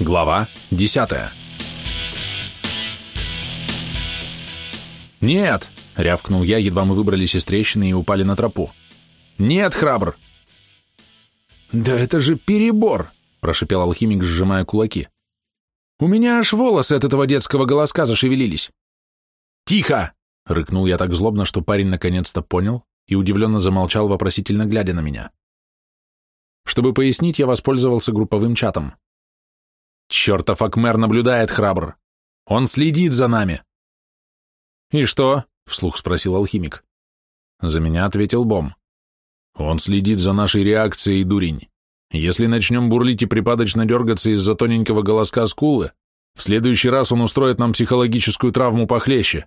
Глава 10 «Нет!» — рявкнул я, едва мы выбрались из трещины и упали на тропу. «Нет, храбр!» «Да это же перебор!» — прошипел алхимик, сжимая кулаки. «У меня аж волосы от этого детского голоска зашевелились!» «Тихо!» — рыкнул я так злобно, что парень наконец-то понял и удивленно замолчал, вопросительно глядя на меня. Чтобы пояснить, я воспользовался групповым чатом. «Чертов Акмер наблюдает, храбр! Он следит за нами!» «И что?» — вслух спросил алхимик. За меня ответил Бом. «Он следит за нашей реакцией, дурень. Если начнем бурлить и припадочно дергаться из-за тоненького голоска скулы, в следующий раз он устроит нам психологическую травму похлеще.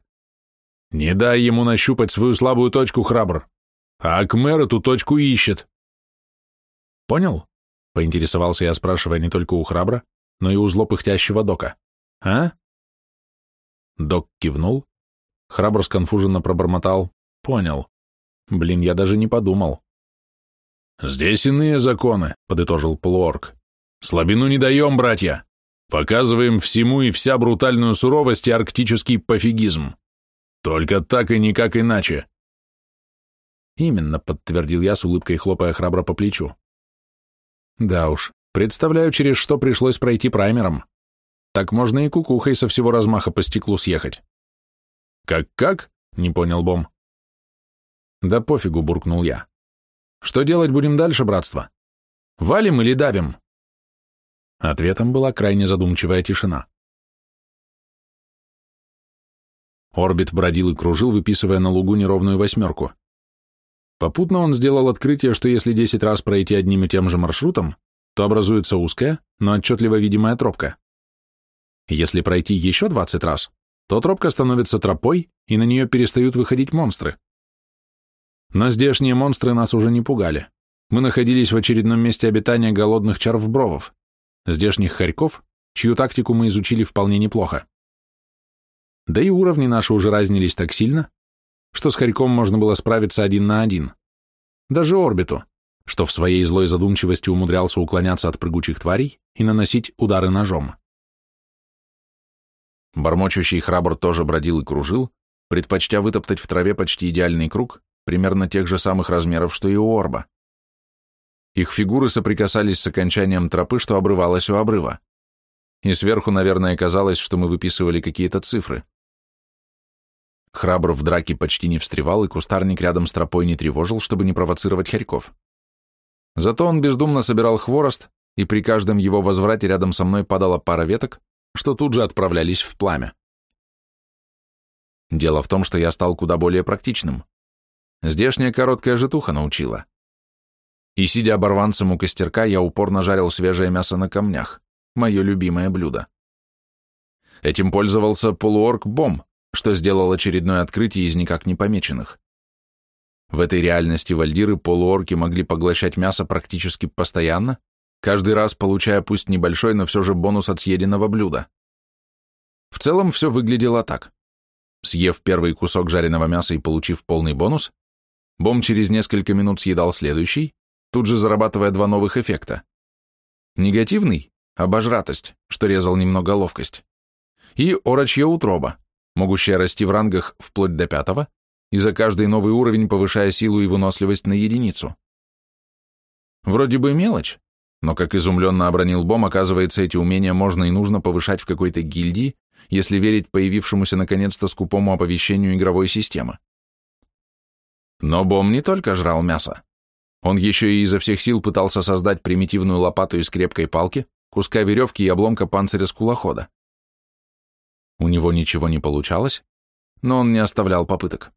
Не дай ему нащупать свою слабую точку, храбр. А Акмер эту точку ищет. Понял? Поинтересовался я, спрашивая не только у храбра, но и у зло пыхтящего дока. А? Док кивнул. Храбр сконфуженно пробормотал. Понял. Блин, я даже не подумал. «Здесь иные законы», — подытожил полуорг. «Слабину не даем, братья. Показываем всему и вся брутальную суровость и арктический пофигизм. Только так и никак иначе». «Именно», — подтвердил я с улыбкой, хлопая храбро по плечу. «Да уж, представляю, через что пришлось пройти праймером. Так можно и кукухой со всего размаха по стеклу съехать». «Как-как?» — не понял Бом. «Да пофигу», — буркнул я. «Что делать будем дальше, братство? Валим или давим?» Ответом была крайне задумчивая тишина. Орбит бродил и кружил, выписывая на лугу неровную восьмерку. Попутно он сделал открытие, что если 10 раз пройти одним и тем же маршрутом, то образуется узкая, но отчетливо видимая тропка. Если пройти еще 20 раз, то тропка становится тропой, и на нее перестают выходить монстры. Но здешние монстры нас уже не пугали. Мы находились в очередном месте обитания голодных чарвбровов, здешних хорьков, чью тактику мы изучили вполне неплохо. Да и уровни наши уже разнились так сильно, что с хорьком можно было справиться один на один. Даже орбиту, что в своей злой задумчивости умудрялся уклоняться от прыгучих тварей и наносить удары ножом. Бормочущий храбр тоже бродил и кружил, предпочтя вытоптать в траве почти идеальный круг, примерно тех же самых размеров, что и у орба. Их фигуры соприкасались с окончанием тропы, что обрывалось у обрыва. И сверху, наверное, казалось, что мы выписывали какие-то цифры. Храбр в драке почти не встревал, и кустарник рядом с тропой не тревожил, чтобы не провоцировать хорьков. Зато он бездумно собирал хворост, и при каждом его возврате рядом со мной падала пара веток, что тут же отправлялись в пламя. Дело в том, что я стал куда более практичным. Здешняя короткая житуха научила. И, сидя оборванцем у костерка, я упорно жарил свежее мясо на камнях, мое любимое блюдо. Этим пользовался полуорг Бом, что сделал очередное открытие из никак не помеченных. В этой реальности вальдиры полуорки могли поглощать мясо практически постоянно, каждый раз получая пусть небольшой, но все же бонус от съеденного блюда. В целом все выглядело так. Съев первый кусок жареного мяса и получив полный бонус, Бом через несколько минут съедал следующий, тут же зарабатывая два новых эффекта. Негативный – обожратость, что резал немного ловкость, и орочья утроба, могущая расти в рангах вплоть до пятого, и за каждый новый уровень повышая силу и выносливость на единицу. Вроде бы мелочь, но, как изумленно обронил Бом, оказывается, эти умения можно и нужно повышать в какой-то гильдии, если верить появившемуся наконец-то скупому оповещению игровой системы. Но Бом не только жрал мясо. Он еще и изо всех сил пытался создать примитивную лопату из крепкой палки, куска веревки и обломка панциря скулохода. У него ничего не получалось, но он не оставлял попыток.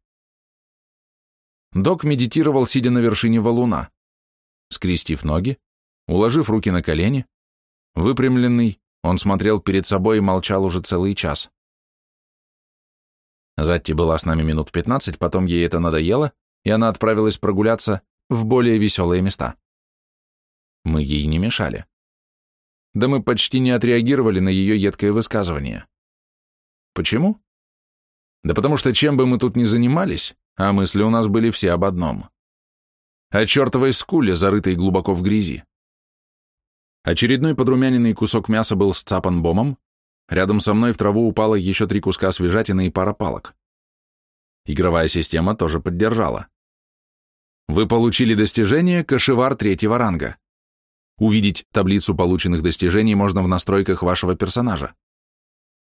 Док медитировал, сидя на вершине валуна, скрестив ноги, уложив руки на колени, выпрямленный, он смотрел перед собой и молчал уже целый час. Затти была с нами минут пятнадцать, потом ей это надоело, и она отправилась прогуляться в более веселые места. Мы ей не мешали. Да мы почти не отреагировали на ее едкое высказывание. Почему? Да потому что чем бы мы тут ни занимались, а мысли у нас были все об одном. О чертовой скуле, зарытой глубоко в грязи. Очередной подрумяненный кусок мяса был сцапан бомом, рядом со мной в траву упало еще три куска свежатины и пара палок. Игровая система тоже поддержала. Вы получили достижение «Кашевар третьего ранга». Увидеть таблицу полученных достижений можно в настройках вашего персонажа.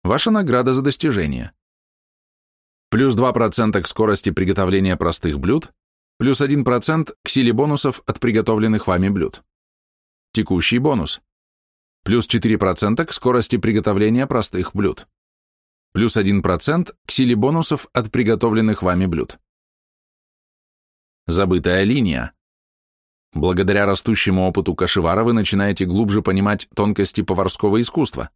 Ваша награда за достижение. Плюс 2% к скорости приготовления простых блюд, плюс 1% к силе бонусов от приготовленных вами блюд. Текущий бонус. Плюс 4% к скорости приготовления простых блюд. Плюс 1% к силе бонусов от приготовленных вами блюд. Забытая линия. Благодаря растущему опыту кашевара вы начинаете глубже понимать тонкости поварского искусства.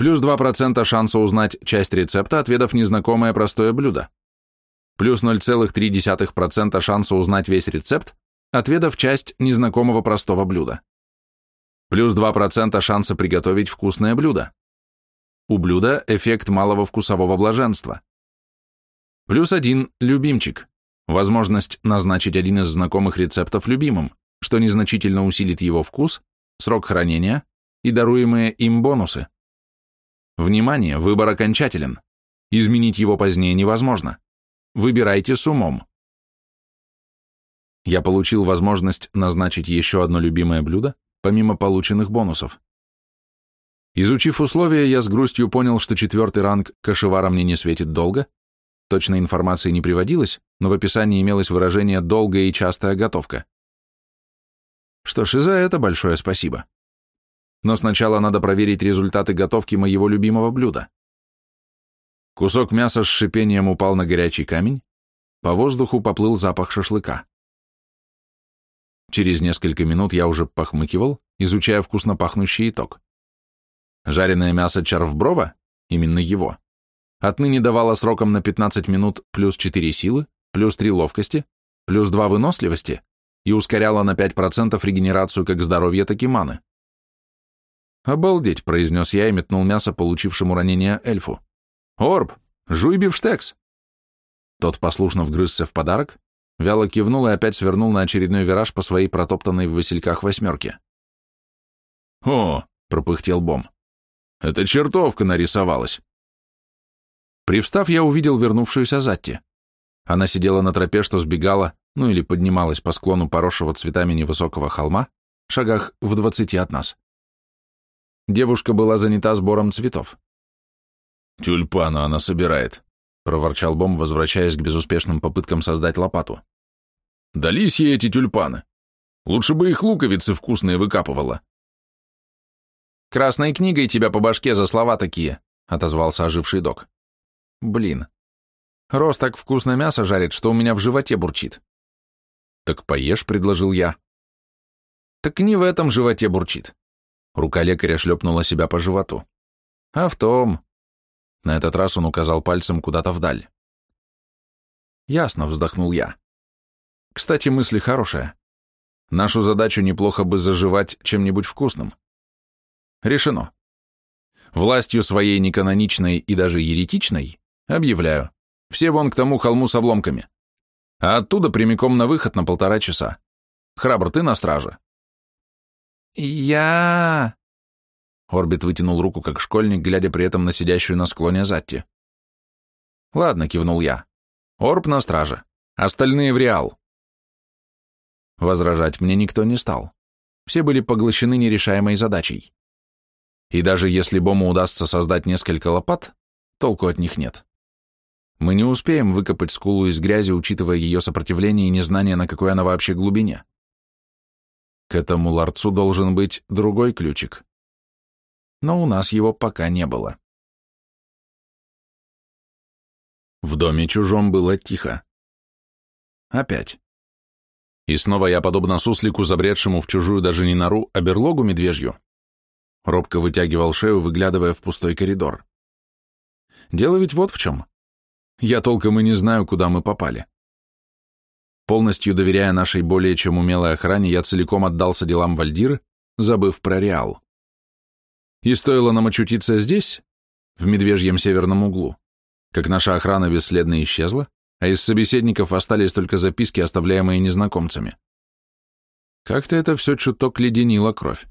Плюс 2% шанса узнать часть рецепта, отведав незнакомое простое блюдо. Плюс 0,3% шанса узнать весь рецепт, отведав часть незнакомого простого блюда. Плюс 2% шанса приготовить вкусное блюдо. У блюда эффект малого вкусового блаженства. Плюс 1 – любимчик. Возможность назначить один из знакомых рецептов любимым, что незначительно усилит его вкус, срок хранения и даруемые им бонусы. Внимание, выбор окончателен. Изменить его позднее невозможно. Выбирайте с умом. Я получил возможность назначить еще одно любимое блюдо, помимо полученных бонусов. Изучив условия, я с грустью понял, что четвертый ранг кашевара мне не светит долго, Точной информации не приводилось, но в описании имелось выражение «долгая и частая готовка». Что ж, и за это большое спасибо. Но сначала надо проверить результаты готовки моего любимого блюда. Кусок мяса с шипением упал на горячий камень, по воздуху поплыл запах шашлыка. Через несколько минут я уже похмыкивал, изучая вкусно пахнущий итог. Жареное мясо чарвброва, именно его, Отныне давала сроком на 15 минут плюс 4 силы, плюс 3 ловкости, плюс 2 выносливости и ускоряла на 5% регенерацию как здоровья, так и маны. «Обалдеть», — произнес я и метнул мясо получившему ранение эльфу. «Орб, жуй бифштекс!» Тот послушно вгрызся в подарок, вяло кивнул и опять свернул на очередной вираж по своей протоптанной в васильках восьмерке. «О!» — пропыхтел Бом. «Это чертовка нарисовалась!» Привстав, я увидел вернувшуюся Затти. Она сидела на тропе, что сбегала, ну или поднималась по склону поросшего цветами невысокого холма, шагах в двадцати от нас. Девушка была занята сбором цветов. «Тюльпана она собирает», — проворчал Бом, возвращаясь к безуспешным попыткам создать лопату. «Дались ей эти тюльпаны. Лучше бы их луковицы вкусные выкапывала». «Красной книгой тебя по башке за слова такие», — отозвался оживший док. Блин. Рос так вкусно мясо жарит, что у меня в животе бурчит. Так поешь, предложил я. Так не в этом животе бурчит. Рука лекаря шлепнула себя по животу. А в том. На этот раз он указал пальцем куда-то вдаль. Ясно, вздохнул я. Кстати, мысли хорошая. Нашу задачу неплохо бы заживать чем-нибудь вкусным. Решено. Властью своей неканоничной и даже еретичной Объявляю. Все вон к тому холму с обломками. А оттуда прямиком на выход на полтора часа. Храбр, ты на страже. Я... Орбит вытянул руку, как школьник, глядя при этом на сидящую на склоне Затти. Ладно, кивнул я. Орб на страже. Остальные в Реал. Возражать мне никто не стал. Все были поглощены нерешаемой задачей. И даже если Бому удастся создать несколько лопат, толку от них нет. Мы не успеем выкопать скулу из грязи, учитывая ее сопротивление и незнание, на какой она вообще глубине. К этому ларцу должен быть другой ключик. Но у нас его пока не было. В доме чужом было тихо. Опять. И снова я, подобно суслику, забредшему в чужую даже не нору, а берлогу медвежью, робко вытягивал шею, выглядывая в пустой коридор. Дело ведь вот в чем. Я толком и не знаю, куда мы попали. Полностью доверяя нашей более чем умелой охране, я целиком отдался делам Вальдиры, забыв про Реал. И стоило нам очутиться здесь, в медвежьем северном углу, как наша охрана бесследно исчезла, а из собеседников остались только записки, оставляемые незнакомцами. Как-то это все чуток леденило кровь.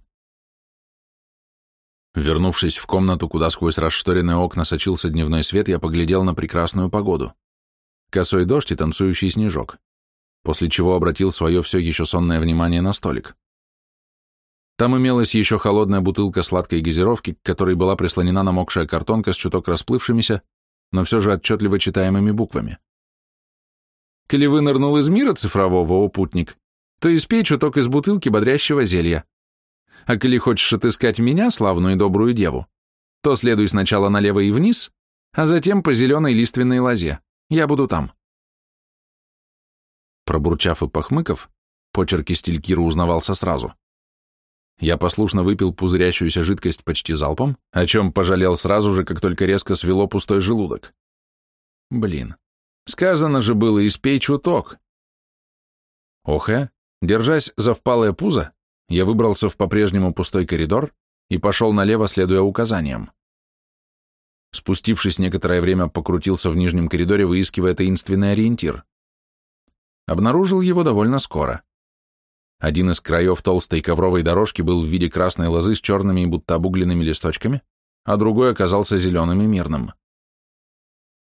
Вернувшись в комнату, куда сквозь расшторенные окна сочился дневной свет, я поглядел на прекрасную погоду. Косой дождь и танцующий снежок, после чего обратил свое все еще сонное внимание на столик. Там имелась еще холодная бутылка сладкой газировки, к которой была прислонена намокшая картонка с чуток расплывшимися, но все же отчетливо читаемыми буквами. «Коли вынырнул из мира цифрового, о путник, то испей чуток из бутылки бодрящего зелья. А коли хочешь отыскать меня, славную и добрую деву, то следуй сначала налево и вниз, а затем по зеленой лиственной лозе. Я буду там. Пробурчав и похмыков, почерки стилькира узнавался сразу. Я послушно выпил пузырящуюся жидкость почти залпом, о чем пожалел сразу же, как только резко свело пустой желудок. Блин, сказано же было, испей чуток. Охе, держась за впалое пузо, я выбрался в по-прежнему пустой коридор и пошел налево, следуя указаниям. Спустившись некоторое время, покрутился в нижнем коридоре, выискивая таинственный ориентир. Обнаружил его довольно скоро. Один из краев толстой ковровой дорожки был в виде красной лозы с черными и будто обугленными листочками, а другой оказался зеленым и мирным.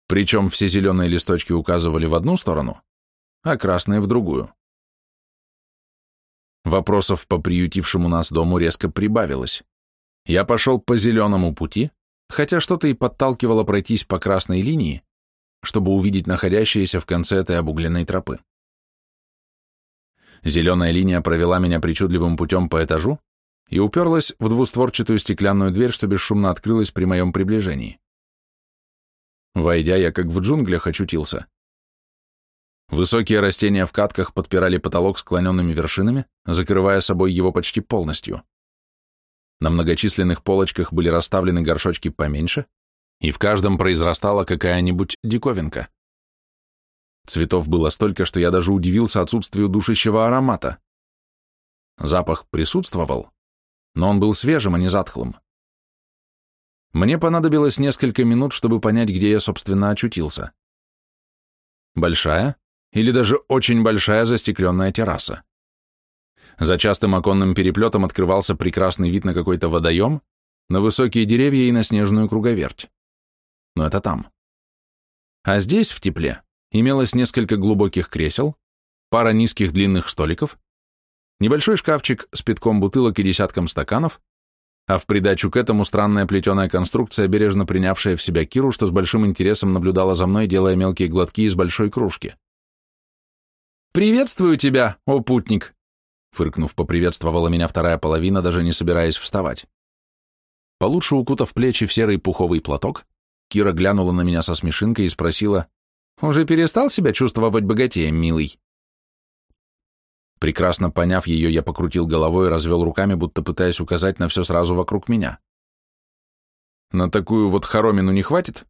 Причем все зеленые листочки указывали в одну сторону, а красные в другую. Вопросов по приютившему нас дому резко прибавилось. Я пошел по зеленому пути, хотя что-то и подталкивало пройтись по красной линии, чтобы увидеть находящееся в конце этой обугленной тропы. Зеленая линия провела меня причудливым путем по этажу и уперлась в двустворчатую стеклянную дверь, что бесшумно открылась при моем приближении. Войдя, я как в джунглях очутился. Высокие растения в катках подпирали потолок склоненными вершинами, закрывая собой его почти полностью. На многочисленных полочках были расставлены горшочки поменьше, и в каждом произрастала какая-нибудь диковинка. Цветов было столько, что я даже удивился отсутствию душащего аромата. Запах присутствовал, но он был свежим, а не затхлым. Мне понадобилось несколько минут, чтобы понять, где я, собственно, очутился. Большая, или даже очень большая застекленная терраса. За частым оконным переплетом открывался прекрасный вид на какой-то водоем, на высокие деревья и на снежную круговерть. Но это там. А здесь, в тепле, имелось несколько глубоких кресел, пара низких длинных столиков, небольшой шкафчик с пятком бутылок и десятком стаканов, а в придачу к этому странная плетеная конструкция, бережно принявшая в себя Киру, что с большим интересом наблюдала за мной, делая мелкие глотки из большой кружки. «Приветствую тебя, о путник!» Фыркнув, поприветствовала меня вторая половина, даже не собираясь вставать. Получше укутав плечи в серый пуховый платок, Кира глянула на меня со смешинкой и спросила, «Уже перестал себя чувствовать богатеем, милый?» Прекрасно поняв ее, я покрутил головой и развел руками, будто пытаясь указать на все сразу вокруг меня. «На такую вот хоромину не хватит?»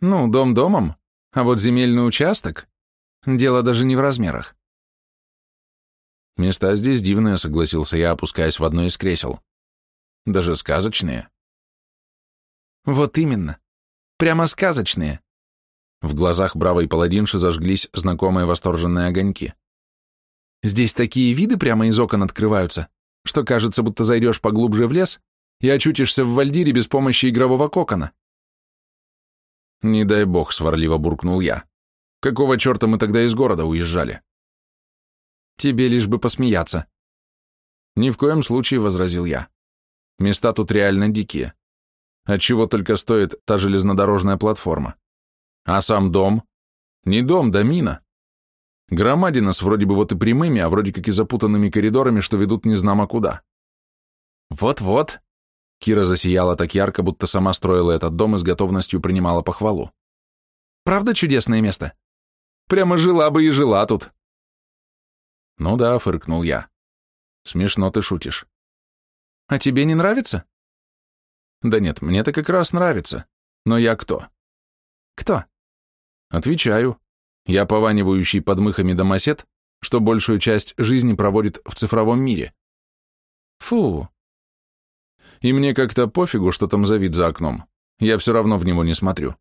«Ну, дом домом, а вот земельный участок...» Дело даже не в размерах. Места здесь дивные, согласился я, опускаясь в одно из кресел. Даже сказочные. Вот именно. Прямо сказочные. В глазах бравой паладинши зажглись знакомые восторженные огоньки. Здесь такие виды прямо из окон открываются, что кажется, будто зайдешь поглубже в лес и очутишься в вальдире без помощи игрового кокона. Не дай бог, сварливо буркнул я. Какого черта мы тогда из города уезжали? Тебе лишь бы посмеяться. Ни в коем случае, возразил я. Места тут реально дикие. Отчего только стоит та железнодорожная платформа. А сам дом? Не дом, да мина. Громадина с вроде бы вот и прямыми, а вроде как и запутанными коридорами, что ведут незнамо куда. Вот-вот. Кира засияла так ярко, будто сама строила этот дом и с готовностью принимала похвалу. Правда чудесное место? Прямо жила бы и жила тут. Ну да, фыркнул я. Смешно ты шутишь. А тебе не нравится? Да нет, мне-то как раз нравится. Но я кто? Кто? Отвечаю. Я пованивающий под мыхами домосед, что большую часть жизни проводит в цифровом мире. Фу. И мне как-то пофигу, что там за вид за окном. Я все равно в него не смотрю.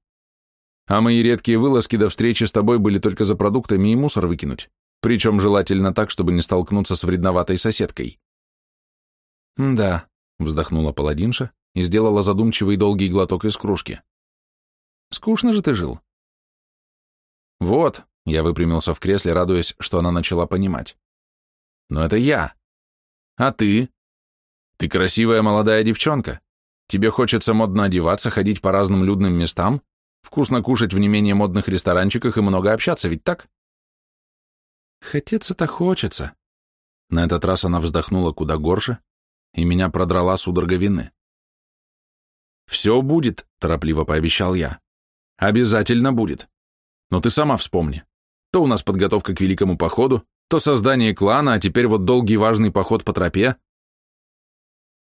А мои редкие вылазки до встречи с тобой были только за продуктами и мусор выкинуть, причем желательно так, чтобы не столкнуться с вредноватой соседкой. Да, вздохнула паладинша и сделала задумчивый долгий глоток из кружки. Скучно же ты жил. Вот, я выпрямился в кресле, радуясь, что она начала понимать. Но это я. А ты? Ты красивая молодая девчонка. Тебе хочется модно одеваться, ходить по разным людным местам, вкусно кушать в не менее модных ресторанчиках и много общаться, ведь так? Хотеться-то хочется. На этот раз она вздохнула куда горше, и меня продрала судорога вины. «Все будет», — торопливо пообещал я. «Обязательно будет. Но ты сама вспомни. То у нас подготовка к великому походу, то создание клана, а теперь вот долгий важный поход по тропе».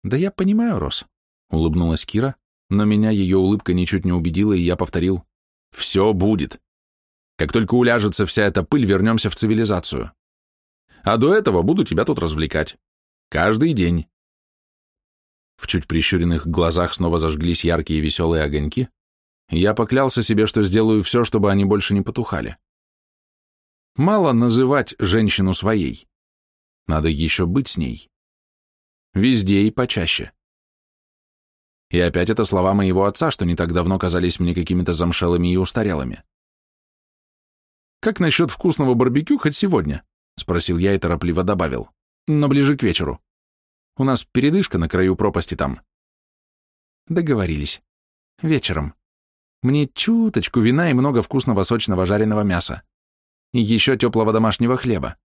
«Да я понимаю, Рос», — улыбнулась Кира, но меня ее улыбка ничуть не убедила, и я повторил. «Все будет. Как только уляжется вся эта пыль, вернемся в цивилизацию. А до этого буду тебя тут развлекать. Каждый день. В чуть прищуренных глазах снова зажглись яркие веселые огоньки, я поклялся себе, что сделаю все, чтобы они больше не потухали. Мало называть женщину своей. Надо еще быть с ней. Везде и почаще. И опять это слова моего отца, что не так давно казались мне какими-то замшелыми и устарелыми. «Как насчет вкусного барбекю хоть сегодня?» — спросил я и торопливо добавил. «Но ближе к вечеру». У нас передышка на краю пропасти там. Договорились. Вечером. Мне чуточку вина и много вкусного сочного жареного мяса. И еще теплого домашнего хлеба.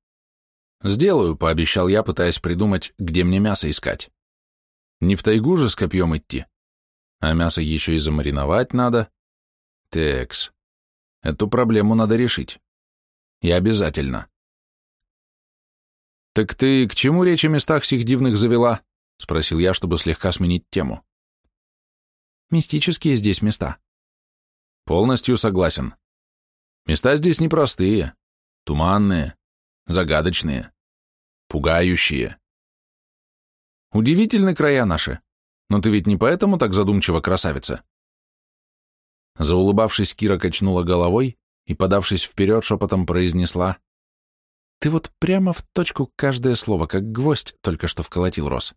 Сделаю, пообещал я, пытаясь придумать, где мне мясо искать. Не в тайгу же с копьем идти. А мясо еще и замариновать надо. Текс. Эту проблему надо решить. И обязательно. «Так ты к чему речь о местах сих дивных завела?» — спросил я, чтобы слегка сменить тему. «Мистические здесь места». «Полностью согласен. Места здесь непростые, туманные, загадочные, пугающие. Удивительны края наши, но ты ведь не поэтому так задумчиво красавица?» Заулыбавшись, Кира качнула головой и, подавшись вперед, шепотом произнесла ты вот прямо в точку каждое слово, как гвоздь только что вколотил Рос.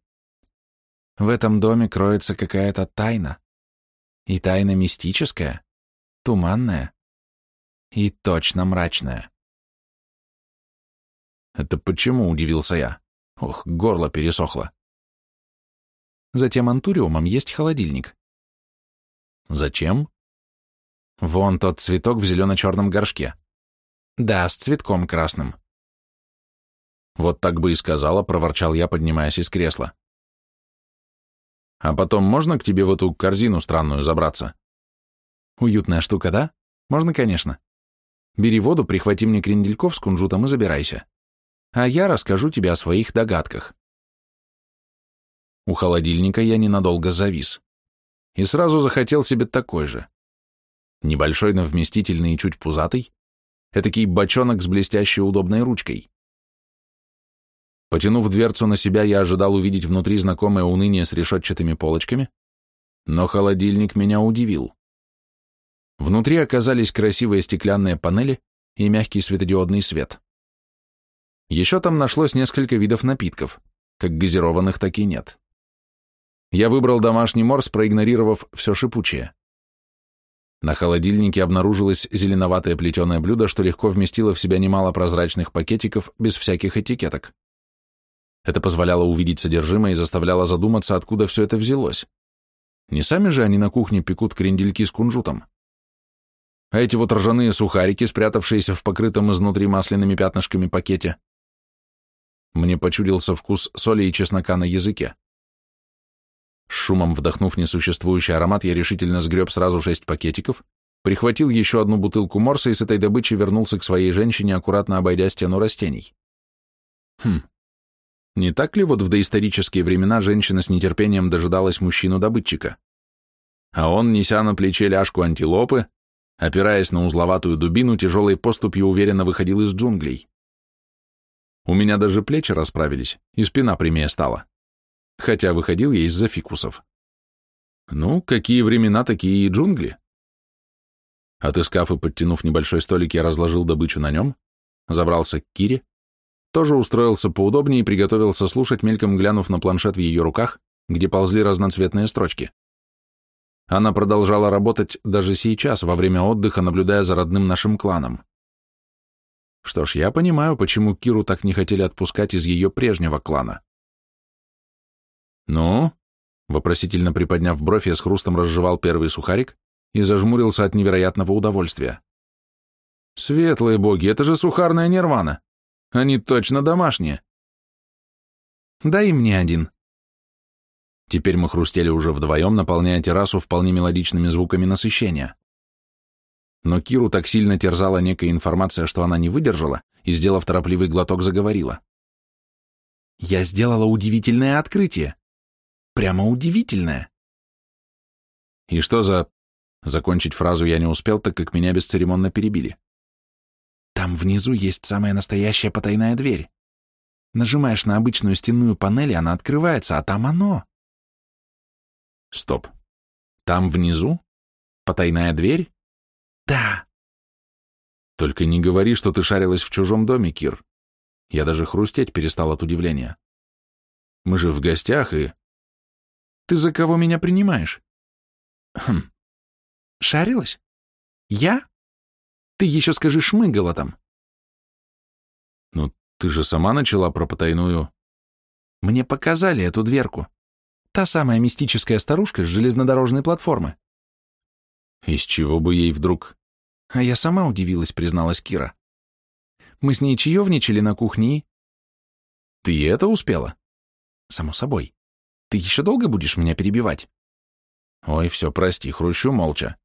В этом доме кроется какая-то тайна. И тайна мистическая, туманная и точно мрачная. Это почему, удивился я. Ох, горло пересохло. Затем антуриумом есть холодильник. Зачем? Вон тот цветок в зелено-черном горшке. Да, с цветком красным. Вот так бы и сказала, проворчал я, поднимаясь из кресла. А потом можно к тебе в эту корзину странную забраться? Уютная штука, да? Можно, конечно. Бери воду, прихвати мне крендельков с кунжутом и забирайся. А я расскажу тебе о своих догадках. У холодильника я ненадолго завис. И сразу захотел себе такой же. Небольшой, но вместительный и чуть пузатый, этакий бочонок с блестящей удобной ручкой. Потянув дверцу на себя, я ожидал увидеть внутри знакомое уныние с решетчатыми полочками, но холодильник меня удивил. Внутри оказались красивые стеклянные панели и мягкий светодиодный свет. Еще там нашлось несколько видов напитков, как газированных, так и нет. Я выбрал домашний морс, проигнорировав все шипучее. На холодильнике обнаружилось зеленоватое плетеное блюдо, что легко вместило в себя немало прозрачных пакетиков без всяких этикеток. Это позволяло увидеть содержимое и заставляло задуматься, откуда все это взялось. Не сами же они на кухне пекут крендельки с кунжутом. А эти вот ржаные сухарики, спрятавшиеся в покрытом изнутри масляными пятнышками пакете. Мне почудился вкус соли и чеснока на языке. С шумом вдохнув несуществующий аромат, я решительно сгреб сразу шесть пакетиков, прихватил еще одну бутылку морса и с этой добычей вернулся к своей женщине, аккуратно обойдя стену растений. Хм, не так ли вот в доисторические времена женщина с нетерпением дожидалась мужчину-добытчика? А он, неся на плече ляжку антилопы, опираясь на узловатую дубину, тяжелой поступью уверенно выходил из джунглей. У меня даже плечи расправились, и спина прямее стала. Хотя выходил я из-за фикусов. Ну, какие времена, такие и джунгли. Отыскав и подтянув небольшой столик, я разложил добычу на нем, забрался к Кире, тоже устроился поудобнее и приготовился слушать, мельком глянув на планшет в ее руках, где ползли разноцветные строчки. Она продолжала работать даже сейчас, во время отдыха, наблюдая за родным нашим кланом. Что ж, я понимаю, почему Киру так не хотели отпускать из ее прежнего клана. «Ну?» Вопросительно приподняв бровь, я с хрустом разжевал первый сухарик и зажмурился от невероятного удовольствия. «Светлые боги, это же сухарная нирвана! Они точно домашние!» «Дай мне один!» Теперь мы хрустели уже вдвоем, наполняя террасу вполне мелодичными звуками насыщения. Но Киру так сильно терзала некая информация, что она не выдержала и, сделав торопливый глоток, заговорила. «Я сделала удивительное открытие. Прямо удивительное». «И что за...» Закончить фразу я не успел, так как меня бесцеремонно перебили. «Там внизу есть самая настоящая потайная дверь. Нажимаешь на обычную стенную панель, и она открывается, а там оно». «Стоп. Там внизу? Потайная дверь?» «Да». «Только не говори, что ты шарилась в чужом доме, Кир. Я даже хрустеть перестал от удивления. Мы же в гостях, и...» «Ты за кого меня принимаешь?» «Хм. Шарилась? Я? Ты еще скажи, шмыгала там». «Ну, ты же сама начала про потайную...» «Мне показали эту дверку. Та самая мистическая старушка с железнодорожной платформы». «Из чего бы ей вдруг...» А я сама удивилась, призналась Кира. Мы с ней чаевничали на кухне Ты это успела? Само собой. Ты еще долго будешь меня перебивать? Ой, все, прости, хрущу молча.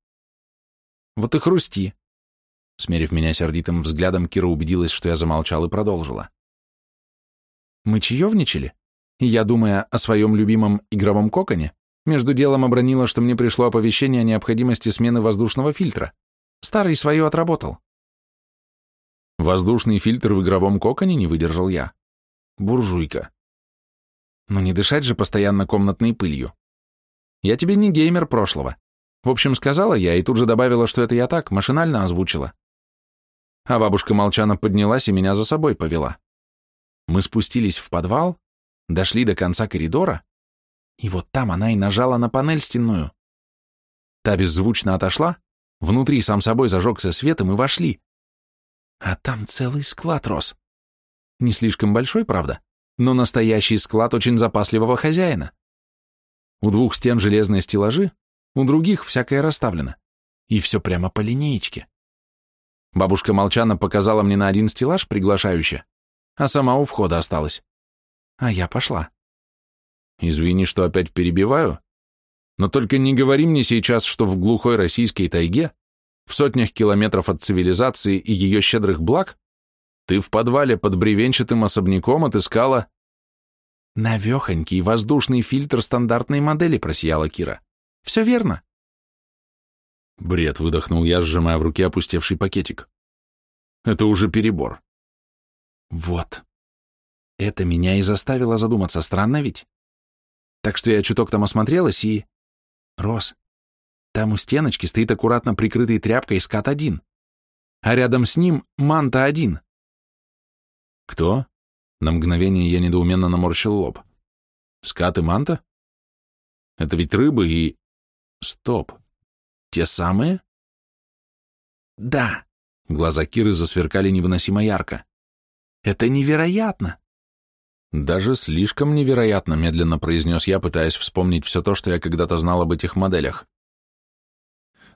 Вот и хрусти. Смерив меня сердитым взглядом, Кира убедилась, что я замолчал и продолжила. Мы чаевничали, я, думая о своем любимом игровом коконе, между делом обронила, что мне пришло оповещение о необходимости смены воздушного фильтра. Старый свое отработал. Воздушный фильтр в игровом коконе не выдержал я. Буржуйка. Но не дышать же постоянно комнатной пылью. Я тебе не геймер прошлого. В общем, сказала я и тут же добавила, что это я так, машинально озвучила. А бабушка молчано поднялась и меня за собой повела. Мы спустились в подвал, дошли до конца коридора, и вот там она и нажала на панель стенную. Та беззвучно отошла, Внутри сам собой зажегся свет, и вошли. А там целый склад рос. Не слишком большой, правда, но настоящий склад очень запасливого хозяина. У двух стен железные стеллажи, у других всякое расставлено. И все прямо по линеечке. Бабушка Молчана показала мне на один стеллаж приглашающе, а сама у входа осталась. А я пошла. Извини, что опять перебиваю, но только не говори мне сейчас, что в глухой российской тайге, в сотнях километров от цивилизации и ее щедрых благ, ты в подвале под бревенчатым особняком отыскала... Навехонький воздушный фильтр стандартной модели, просияла Кира. Все верно. Бред, выдохнул я, сжимая в руке опустевший пакетик. Это уже перебор. Вот. Это меня и заставило задуматься, странно ведь? Так что я чуток там осмотрелась и... Рос, там у стеночки стоит аккуратно прикрытый тряпкой скат-1, а рядом с ним манта-1. Кто? На мгновение я недоуменно наморщил лоб. Скат и манта? Это ведь рыбы и... Стоп. Те самые? Да. Глаза Киры засверкали невыносимо ярко. Это невероятно. Даже слишком невероятно, медленно произнес я, пытаясь вспомнить все то, что я когда-то знал об этих моделях.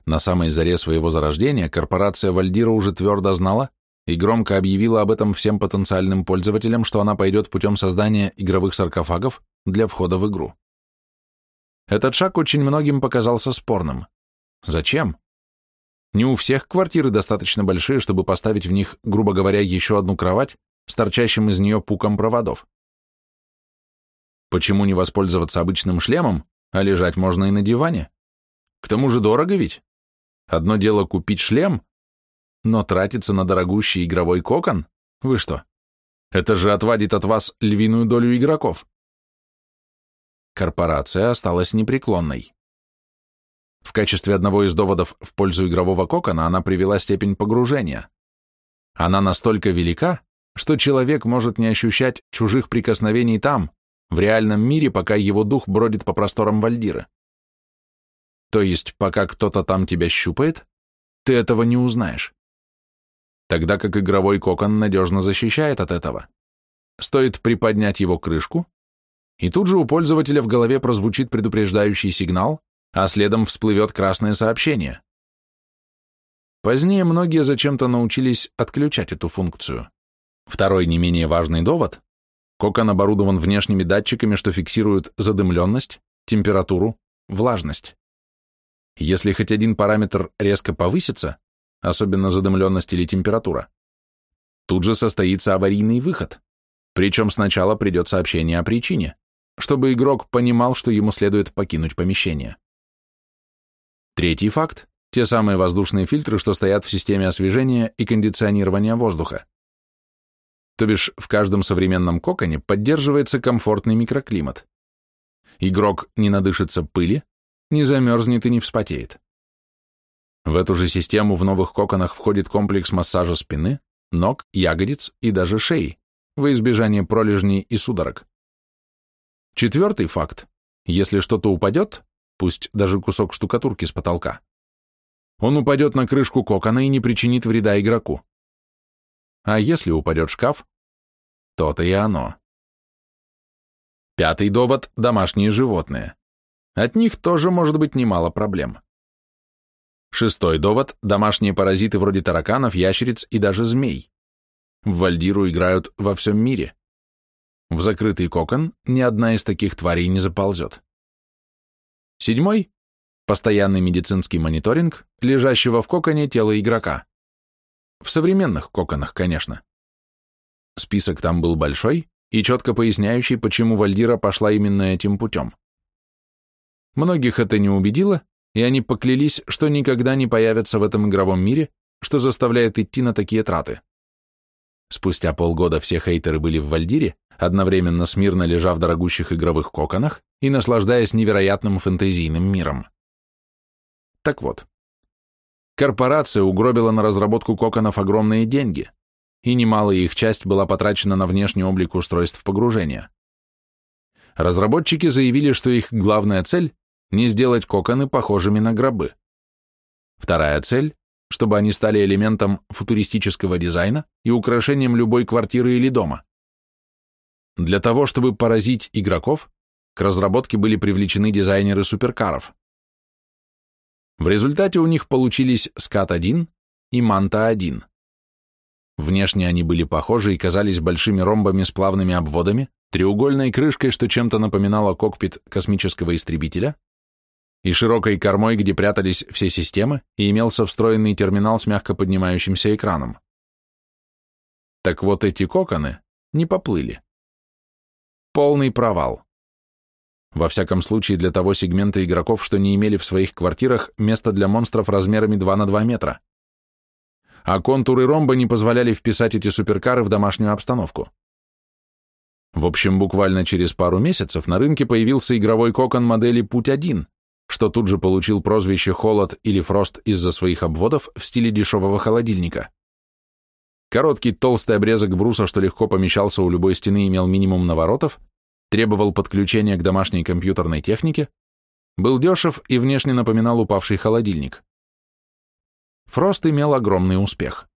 На самой заре своего зарождения корпорация Вальдира уже твердо знала и громко объявила об этом всем потенциальным пользователям, что она пойдет путем создания игровых саркофагов для входа в игру. Этот шаг очень многим показался спорным. Зачем? Не у всех квартиры достаточно большие, чтобы поставить в них, грубо говоря, еще одну кровать с торчащим из нее пуком проводов. Почему не воспользоваться обычным шлемом, а лежать можно и на диване? К тому же дорого ведь. Одно дело купить шлем, но тратиться на дорогущий игровой кокон? Вы что? Это же отвадит от вас львиную долю игроков. Корпорация осталась непреклонной. В качестве одного из доводов в пользу игрового кокона она привела степень погружения. Она настолько велика, что человек может не ощущать чужих прикосновений там, в реальном мире, пока его дух бродит по просторам Вальдиры. То есть, пока кто-то там тебя щупает, ты этого не узнаешь. Тогда как игровой кокон надежно защищает от этого. Стоит приподнять его крышку, и тут же у пользователя в голове прозвучит предупреждающий сигнал, а следом всплывет красное сообщение. Позднее многие зачем-то научились отключать эту функцию. Второй не менее важный довод – кокон оборудован внешними датчиками, что фиксируют задымленность, температуру, влажность. Если хоть один параметр резко повысится, особенно задымленность или температура, тут же состоится аварийный выход, причем сначала придет сообщение о причине, чтобы игрок понимал, что ему следует покинуть помещение. Третий факт – те самые воздушные фильтры, что стоят в системе освежения и кондиционирования воздуха. То бишь в каждом современном коконе поддерживается комфортный микроклимат. Игрок не надышится пыли, не замерзнет и не вспотеет. В эту же систему в новых коконах входит комплекс массажа спины, ног, ягодиц и даже шеи, во избежание пролежней и судорог. Четвертый факт. Если что-то упадет, пусть даже кусок штукатурки с потолка, он упадет на крышку кокона и не причинит вреда игроку. А если упадет шкаф, то-то и оно. Пятый довод – домашние животные. От них тоже может быть немало проблем. Шестой довод – домашние паразиты вроде тараканов, ящериц и даже змей. В Вальдиру играют во всем мире. В закрытый кокон ни одна из таких тварей не заползет. Седьмой – постоянный медицинский мониторинг лежащего в коконе тела игрока. В современных коконах, конечно. Список там был большой и четко поясняющий, почему Вальдира пошла именно этим путем. Многих это не убедило, и они поклялись, что никогда не появятся в этом игровом мире, что заставляет идти на такие траты. Спустя полгода все хейтеры были в Вальдире, одновременно смирно лежа в дорогущих игровых коконах и наслаждаясь невероятным фэнтезийным миром. Так вот, корпорация угробила на разработку коконов огромные деньги, и немалая их часть была потрачена на внешний облик устройств погружения. Разработчики заявили, что их главная цель не сделать коконы похожими на гробы. Вторая цель – чтобы они стали элементом футуристического дизайна и украшением любой квартиры или дома. Для того, чтобы поразить игроков, к разработке были привлечены дизайнеры суперкаров. В результате у них получились Скат-1 и Манта-1. Внешне они были похожи и казались большими ромбами с плавными обводами, треугольной крышкой, что чем-то напоминало кокпит космического истребителя, и широкой кормой, где прятались все системы, и имелся встроенный терминал с мягко поднимающимся экраном. Так вот эти коконы не поплыли. Полный провал. Во всяком случае для того сегмента игроков, что не имели в своих квартирах места для монстров размерами 2 на 2 метра. А контуры ромба не позволяли вписать эти суперкары в домашнюю обстановку. В общем, буквально через пару месяцев на рынке появился игровой кокон модели «Путь-1», что тут же получил прозвище «Холод» или «Фрост» из-за своих обводов в стиле дешевого холодильника. Короткий толстый обрезок бруса, что легко помещался у любой стены, имел минимум наворотов, требовал подключения к домашней компьютерной технике, был дешев и внешне напоминал упавший холодильник. Фрост имел огромный успех.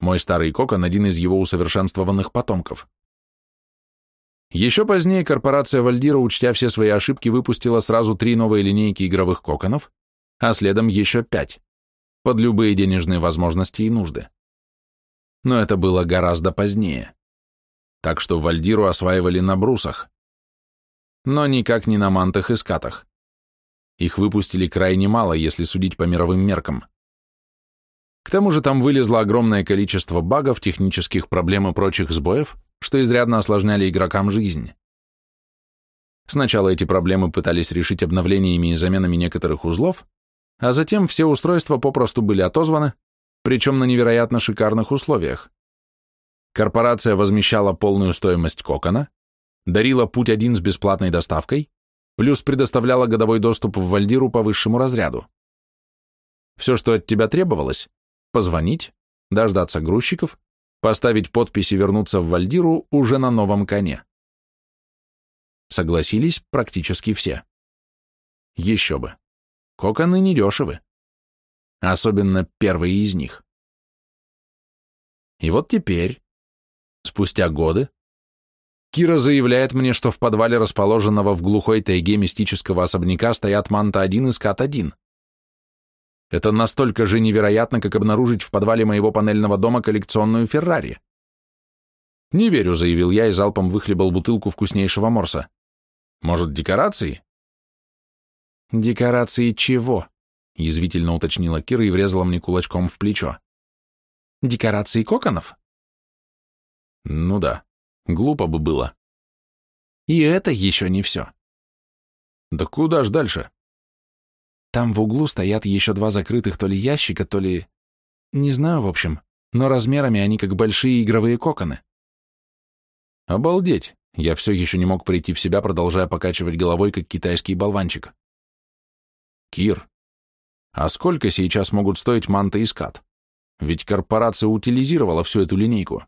Мой старый кокон – один из его усовершенствованных потомков. Еще позднее корпорация Вальдира, учтя все свои ошибки, выпустила сразу три новые линейки игровых коконов, а следом еще пять, под любые денежные возможности и нужды. Но это было гораздо позднее. Так что Вальдиру осваивали на брусах. Но никак не на мантах и скатах. Их выпустили крайне мало, если судить по мировым меркам. К тому же там вылезло огромное количество багов, технических проблем и прочих сбоев, что изрядно осложняли игрокам жизнь. Сначала эти проблемы пытались решить обновлениями и заменами некоторых узлов, а затем все устройства попросту были отозваны, причем на невероятно шикарных условиях. Корпорация возмещала полную стоимость кокона, дарила путь один с бесплатной доставкой, плюс предоставляла годовой доступ в Вальдиру по высшему разряду. Все, что от тебя требовалось, позвонить, дождаться грузчиков, поставить подпись и вернуться в Вальдиру уже на новом коне. Согласились практически все. Еще бы. Коконы недешевы. Особенно первые из них. И вот теперь, спустя годы, Кира заявляет мне, что в подвале расположенного в глухой тайге мистического особняка стоят Манта-1 и Скат-1. Это настолько же невероятно, как обнаружить в подвале моего панельного дома коллекционную Феррари. «Не верю», — заявил я и залпом выхлебал бутылку вкуснейшего морса. «Может, декорации?» «Декорации чего?» — язвительно уточнила Кира и врезала мне кулачком в плечо. «Декорации коконов?» «Ну да, глупо бы было». «И это еще не все». «Да куда ж дальше?» Там в углу стоят еще два закрытых то ли ящика, то ли... Не знаю, в общем, но размерами они как большие игровые коконы. Обалдеть! Я все еще не мог прийти в себя, продолжая покачивать головой, как китайский болванчик. Кир, а сколько сейчас могут стоить манта и скат? Ведь корпорация утилизировала всю эту линейку.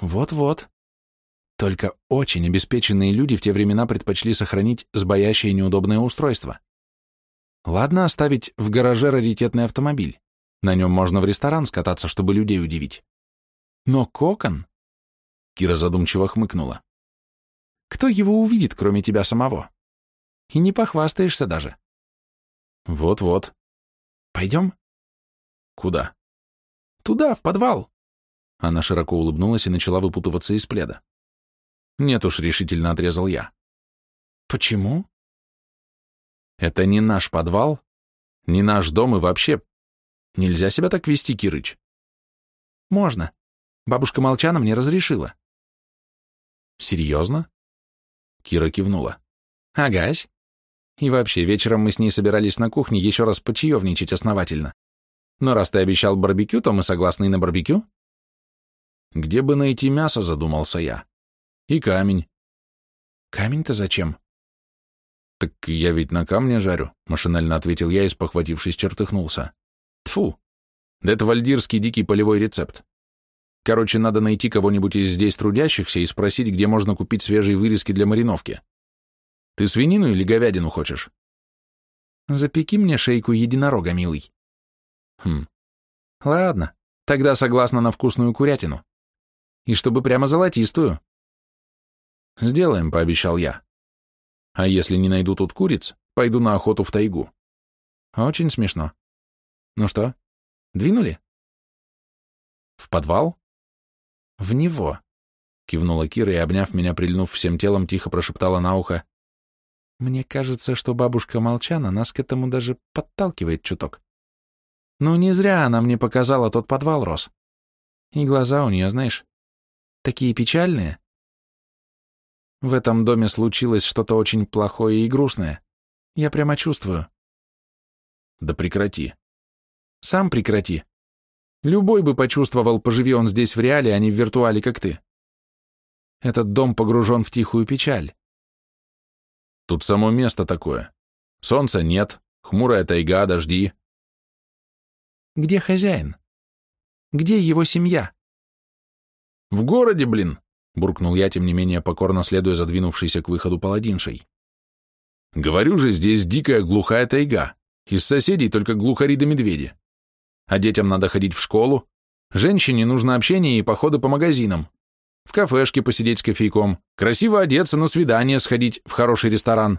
Вот-вот. Только очень обеспеченные люди в те времена предпочли сохранить сбоящее неудобное устройство. Ладно оставить в гараже раритетный автомобиль. На нем можно в ресторан скататься, чтобы людей удивить. Но кокон? Кира задумчиво хмыкнула. Кто его увидит, кроме тебя самого? И не похвастаешься даже. Вот-вот. Пойдем? Куда? Туда, в подвал. Она широко улыбнулась и начала выпутываться из пледа. Нет уж, решительно отрезал я. Почему? Это не наш подвал, не наш дом и вообще нельзя себя так вести, Кирыч. Можно. Бабушка Молчана мне разрешила. Серьезно? Кира кивнула. Агась. И вообще, вечером мы с ней собирались на кухне еще раз почаевничать основательно. Но раз ты обещал барбекю, то мы согласны и на барбекю? Где бы найти мясо, задумался я. И камень. Камень-то зачем? «Так я ведь на камне жарю», — машинально ответил я и, спохватившись, чертыхнулся. Тфу, да это вальдирский дикий полевой рецепт. Короче, надо найти кого-нибудь из здесь трудящихся и спросить, где можно купить свежие вырезки для мариновки. Ты свинину или говядину хочешь? Запеки мне шейку единорога, милый. Хм. Ладно, тогда согласна на вкусную курятину. И чтобы прямо золотистую. Сделаем, пообещал я. А если не найду тут куриц, пойду на охоту в тайгу. Очень смешно. Ну что, двинули? В подвал? В него. Кивнула Кира и, обняв меня, прильнув всем телом, тихо прошептала на ухо. Мне кажется, что бабушка Молчана нас к этому даже подталкивает чуток. Ну, не зря она мне показала тот подвал, Рос. И глаза у нее, знаешь, такие печальные. В этом доме случилось что-то очень плохое и грустное. Я прямо чувствую. Да прекрати. Сам прекрати. Любой бы почувствовал, поживи он здесь в реале, а не в виртуале, как ты. Этот дом погружен в тихую печаль. Тут само место такое. Солнца нет, хмурая тайга, дожди. Где хозяин? Где его семья? В городе, блин, буркнул я, тем не менее покорно следуя задвинувшейся к выходу паладиншей. Говорю же, здесь дикая глухая тайга. Из соседей только глухари да медведи. А детям надо ходить в школу. Женщине нужно общение и походы по магазинам. В кафешке посидеть с кофейком. Красиво одеться, на свидание сходить в хороший ресторан.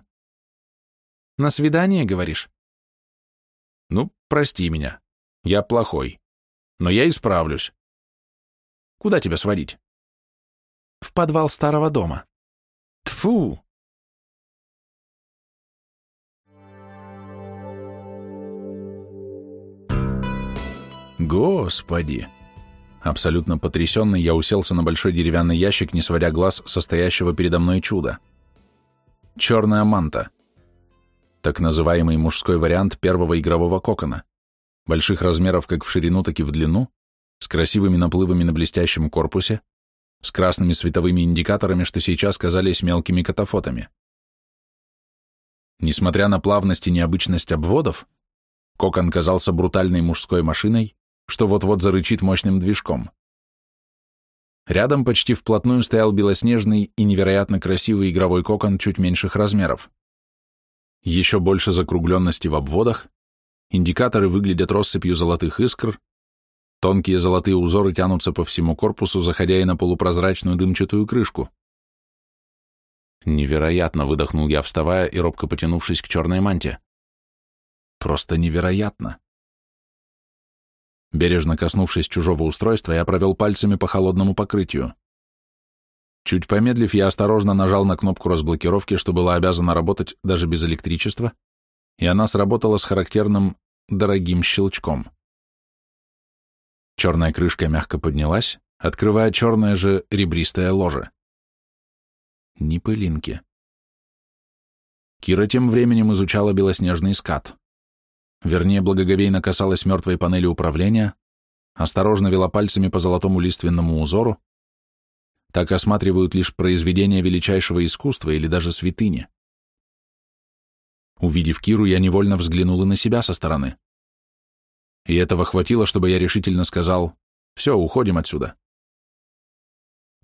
На свидание, говоришь? Ну, прости меня. Я плохой. Но я исправлюсь. Куда тебя сводить? в подвал старого дома. Тфу! Господи! Абсолютно потрясенный, я уселся на большой деревянный ящик, не сводя глаз состоящего передо мной чуда. Черная манта. Так называемый мужской вариант первого игрового кокона. Больших размеров как в ширину, так и в длину, с красивыми наплывами на блестящем корпусе, с красными световыми индикаторами, что сейчас казались мелкими катафотами. Несмотря на плавность и необычность обводов, кокон казался брутальной мужской машиной, что вот-вот зарычит мощным движком. Рядом почти вплотную стоял белоснежный и невероятно красивый игровой кокон чуть меньших размеров. Еще больше закругленности в обводах, индикаторы выглядят россыпью золотых искр, тонкие золотые узоры тянутся по всему корпусу, заходя и на полупрозрачную дымчатую крышку. Невероятно, выдохнул я, вставая и робко потянувшись к черной манте. Просто невероятно. Бережно коснувшись чужого устройства, я провел пальцами по холодному покрытию. Чуть помедлив, я осторожно нажал на кнопку разблокировки, что была обязана работать даже без электричества, и она сработала с характерным дорогим щелчком. Черная крышка мягко поднялась, открывая черное же ребристое ложе. Ни пылинки. Кира тем временем изучала белоснежный скат вернее, благоговейно касалась мертвой панели управления, осторожно вела пальцами по золотому лиственному узору, так осматривают лишь произведения величайшего искусства или даже святыни. Увидев Киру, я невольно взглянул и на себя со стороны. И этого хватило, чтобы я решительно сказал «Все, уходим отсюда».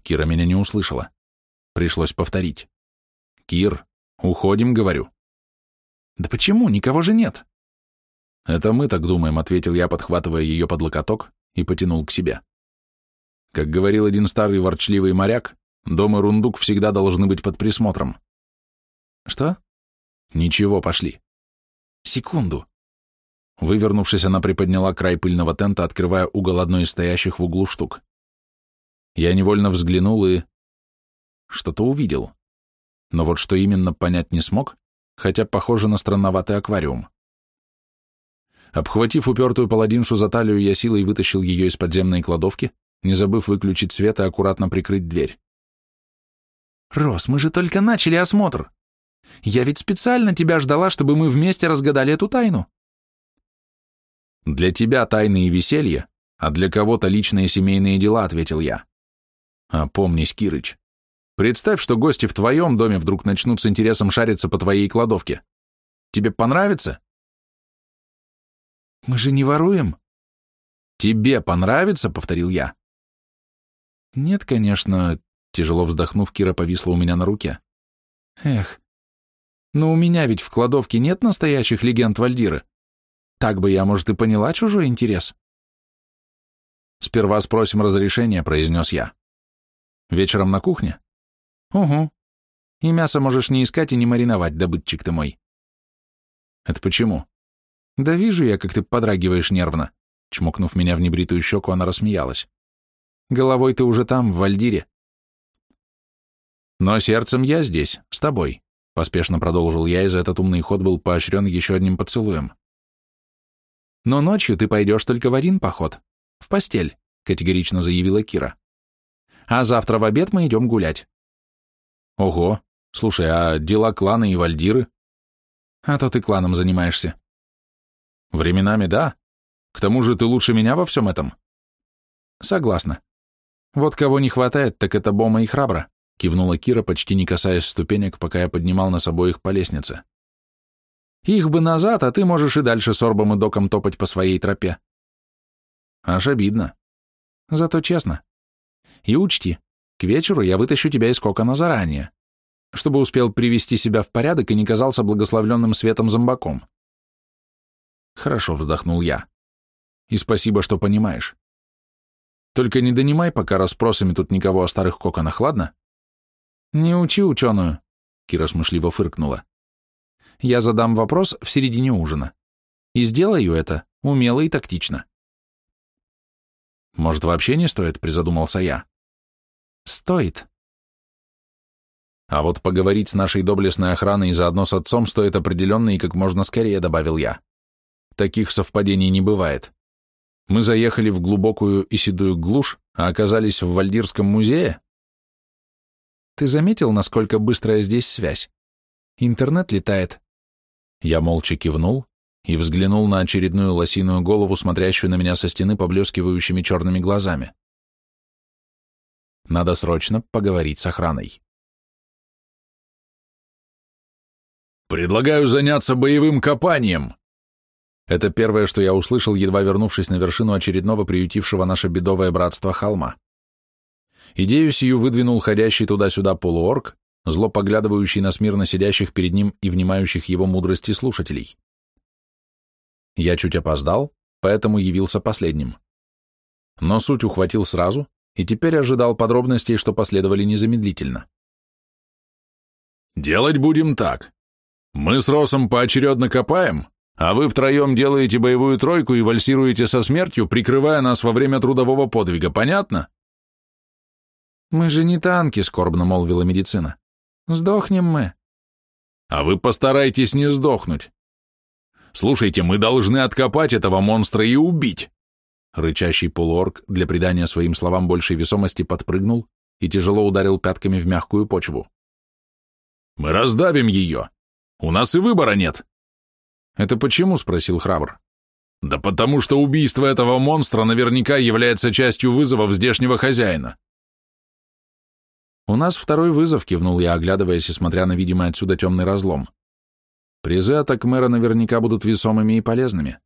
Кира меня не услышала. Пришлось повторить. «Кир, уходим, говорю». «Да почему? Никого же нет». «Это мы так думаем», — ответил я, подхватывая ее под локоток и потянул к себе. Как говорил один старый ворчливый моряк, дом и рундук всегда должны быть под присмотром. «Что?» «Ничего, пошли». «Секунду». Вывернувшись, она приподняла край пыльного тента, открывая угол одной из стоящих в углу штук. Я невольно взглянул и... Что-то увидел. Но вот что именно понять не смог, хотя похоже на странноватый аквариум. Обхватив упертую паладиншу за талию, я силой вытащил ее из подземной кладовки, не забыв выключить свет и аккуратно прикрыть дверь. «Рос, мы же только начали осмотр. Я ведь специально тебя ждала, чтобы мы вместе разгадали эту тайну». «Для тебя тайны и веселье, а для кого-то личные семейные дела», — ответил я. «Опомнись, Кирыч. Представь, что гости в твоем доме вдруг начнут с интересом шариться по твоей кладовке. Тебе понравится?» Мы же не воруем. Тебе понравится, повторил я. Нет, конечно, тяжело вздохнув, Кира повисла у меня на руке. Эх, но у меня ведь в кладовке нет настоящих легенд Вальдиры. Так бы я, может, и поняла чужой интерес. Сперва спросим разрешения, произнес я. Вечером на кухне? Угу. И мясо можешь не искать и не мариновать, добытчик ты мой. Это почему? «Да вижу я, как ты подрагиваешь нервно», — чмокнув меня в небритую щеку, она рассмеялась. «Головой ты уже там, в Вальдире». «Но сердцем я здесь, с тобой», — поспешно продолжил я, и за этот умный ход был поощрен еще одним поцелуем. «Но ночью ты пойдешь только в один поход, в постель», — категорично заявила Кира. «А завтра в обед мы идем гулять». «Ого, слушай, а дела клана и Вальдиры?» «А то ты кланом занимаешься. Временами да. К тому же ты лучше меня во всем этом. Согласна. Вот кого не хватает, так это Бома и Храбра, кивнула Кира, почти не касаясь ступенек, пока я поднимал нас обоих по лестнице. Их бы назад, а ты можешь и дальше с Орбом и Доком топать по своей тропе. Аж обидно. Зато честно. И учти, к вечеру я вытащу тебя из кокона заранее, чтобы успел привести себя в порядок и не казался благословленным светом зомбаком. Хорошо, вздохнул я. И спасибо, что понимаешь. Только не донимай пока расспросами тут никого о старых коконах, ладно? Не учи ученую, Кира смышливо фыркнула. Я задам вопрос в середине ужина. И сделаю это умело и тактично. Может, вообще не стоит, призадумался я. Стоит. А вот поговорить с нашей доблестной охраной и заодно с отцом стоит определенно и как можно скорее, добавил я. Таких совпадений не бывает. Мы заехали в глубокую и седую глушь, а оказались в Вальдирском музее? Ты заметил, насколько быстрая здесь связь? Интернет летает. Я молча кивнул и взглянул на очередную лосиную голову, смотрящую на меня со стены поблескивающими черными глазами. Надо срочно поговорить с охраной. «Предлагаю заняться боевым копанием», это первое, что я услышал, едва вернувшись на вершину очередного приютившего наше бедовое братство холма. Идею сию выдвинул ходящий туда-сюда полуорг, зло поглядывающий на смирно сидящих перед ним и внимающих его мудрости слушателей. Я чуть опоздал, поэтому явился последним. Но суть ухватил сразу и теперь ожидал подробностей, что последовали незамедлительно. «Делать будем так. Мы с Росом поочередно копаем, а вы втроем делаете боевую тройку и вальсируете со смертью, прикрывая нас во время трудового подвига, понятно?» «Мы же не танки», — скорбно молвила медицина. «Сдохнем мы». «А вы постарайтесь не сдохнуть. Слушайте, мы должны откопать этого монстра и убить!» Рычащий полуорг для придания своим словам большей весомости подпрыгнул и тяжело ударил пятками в мягкую почву. «Мы раздавим ее! У нас и выбора нет!» «Это почему?» — спросил Храбр. «Да потому что убийство этого монстра наверняка является частью вызовов здешнего хозяина». «У нас второй вызов», — кивнул я, оглядываясь и смотря на видимый отсюда темный разлом. «Призы атак мэра наверняка будут весомыми и полезными.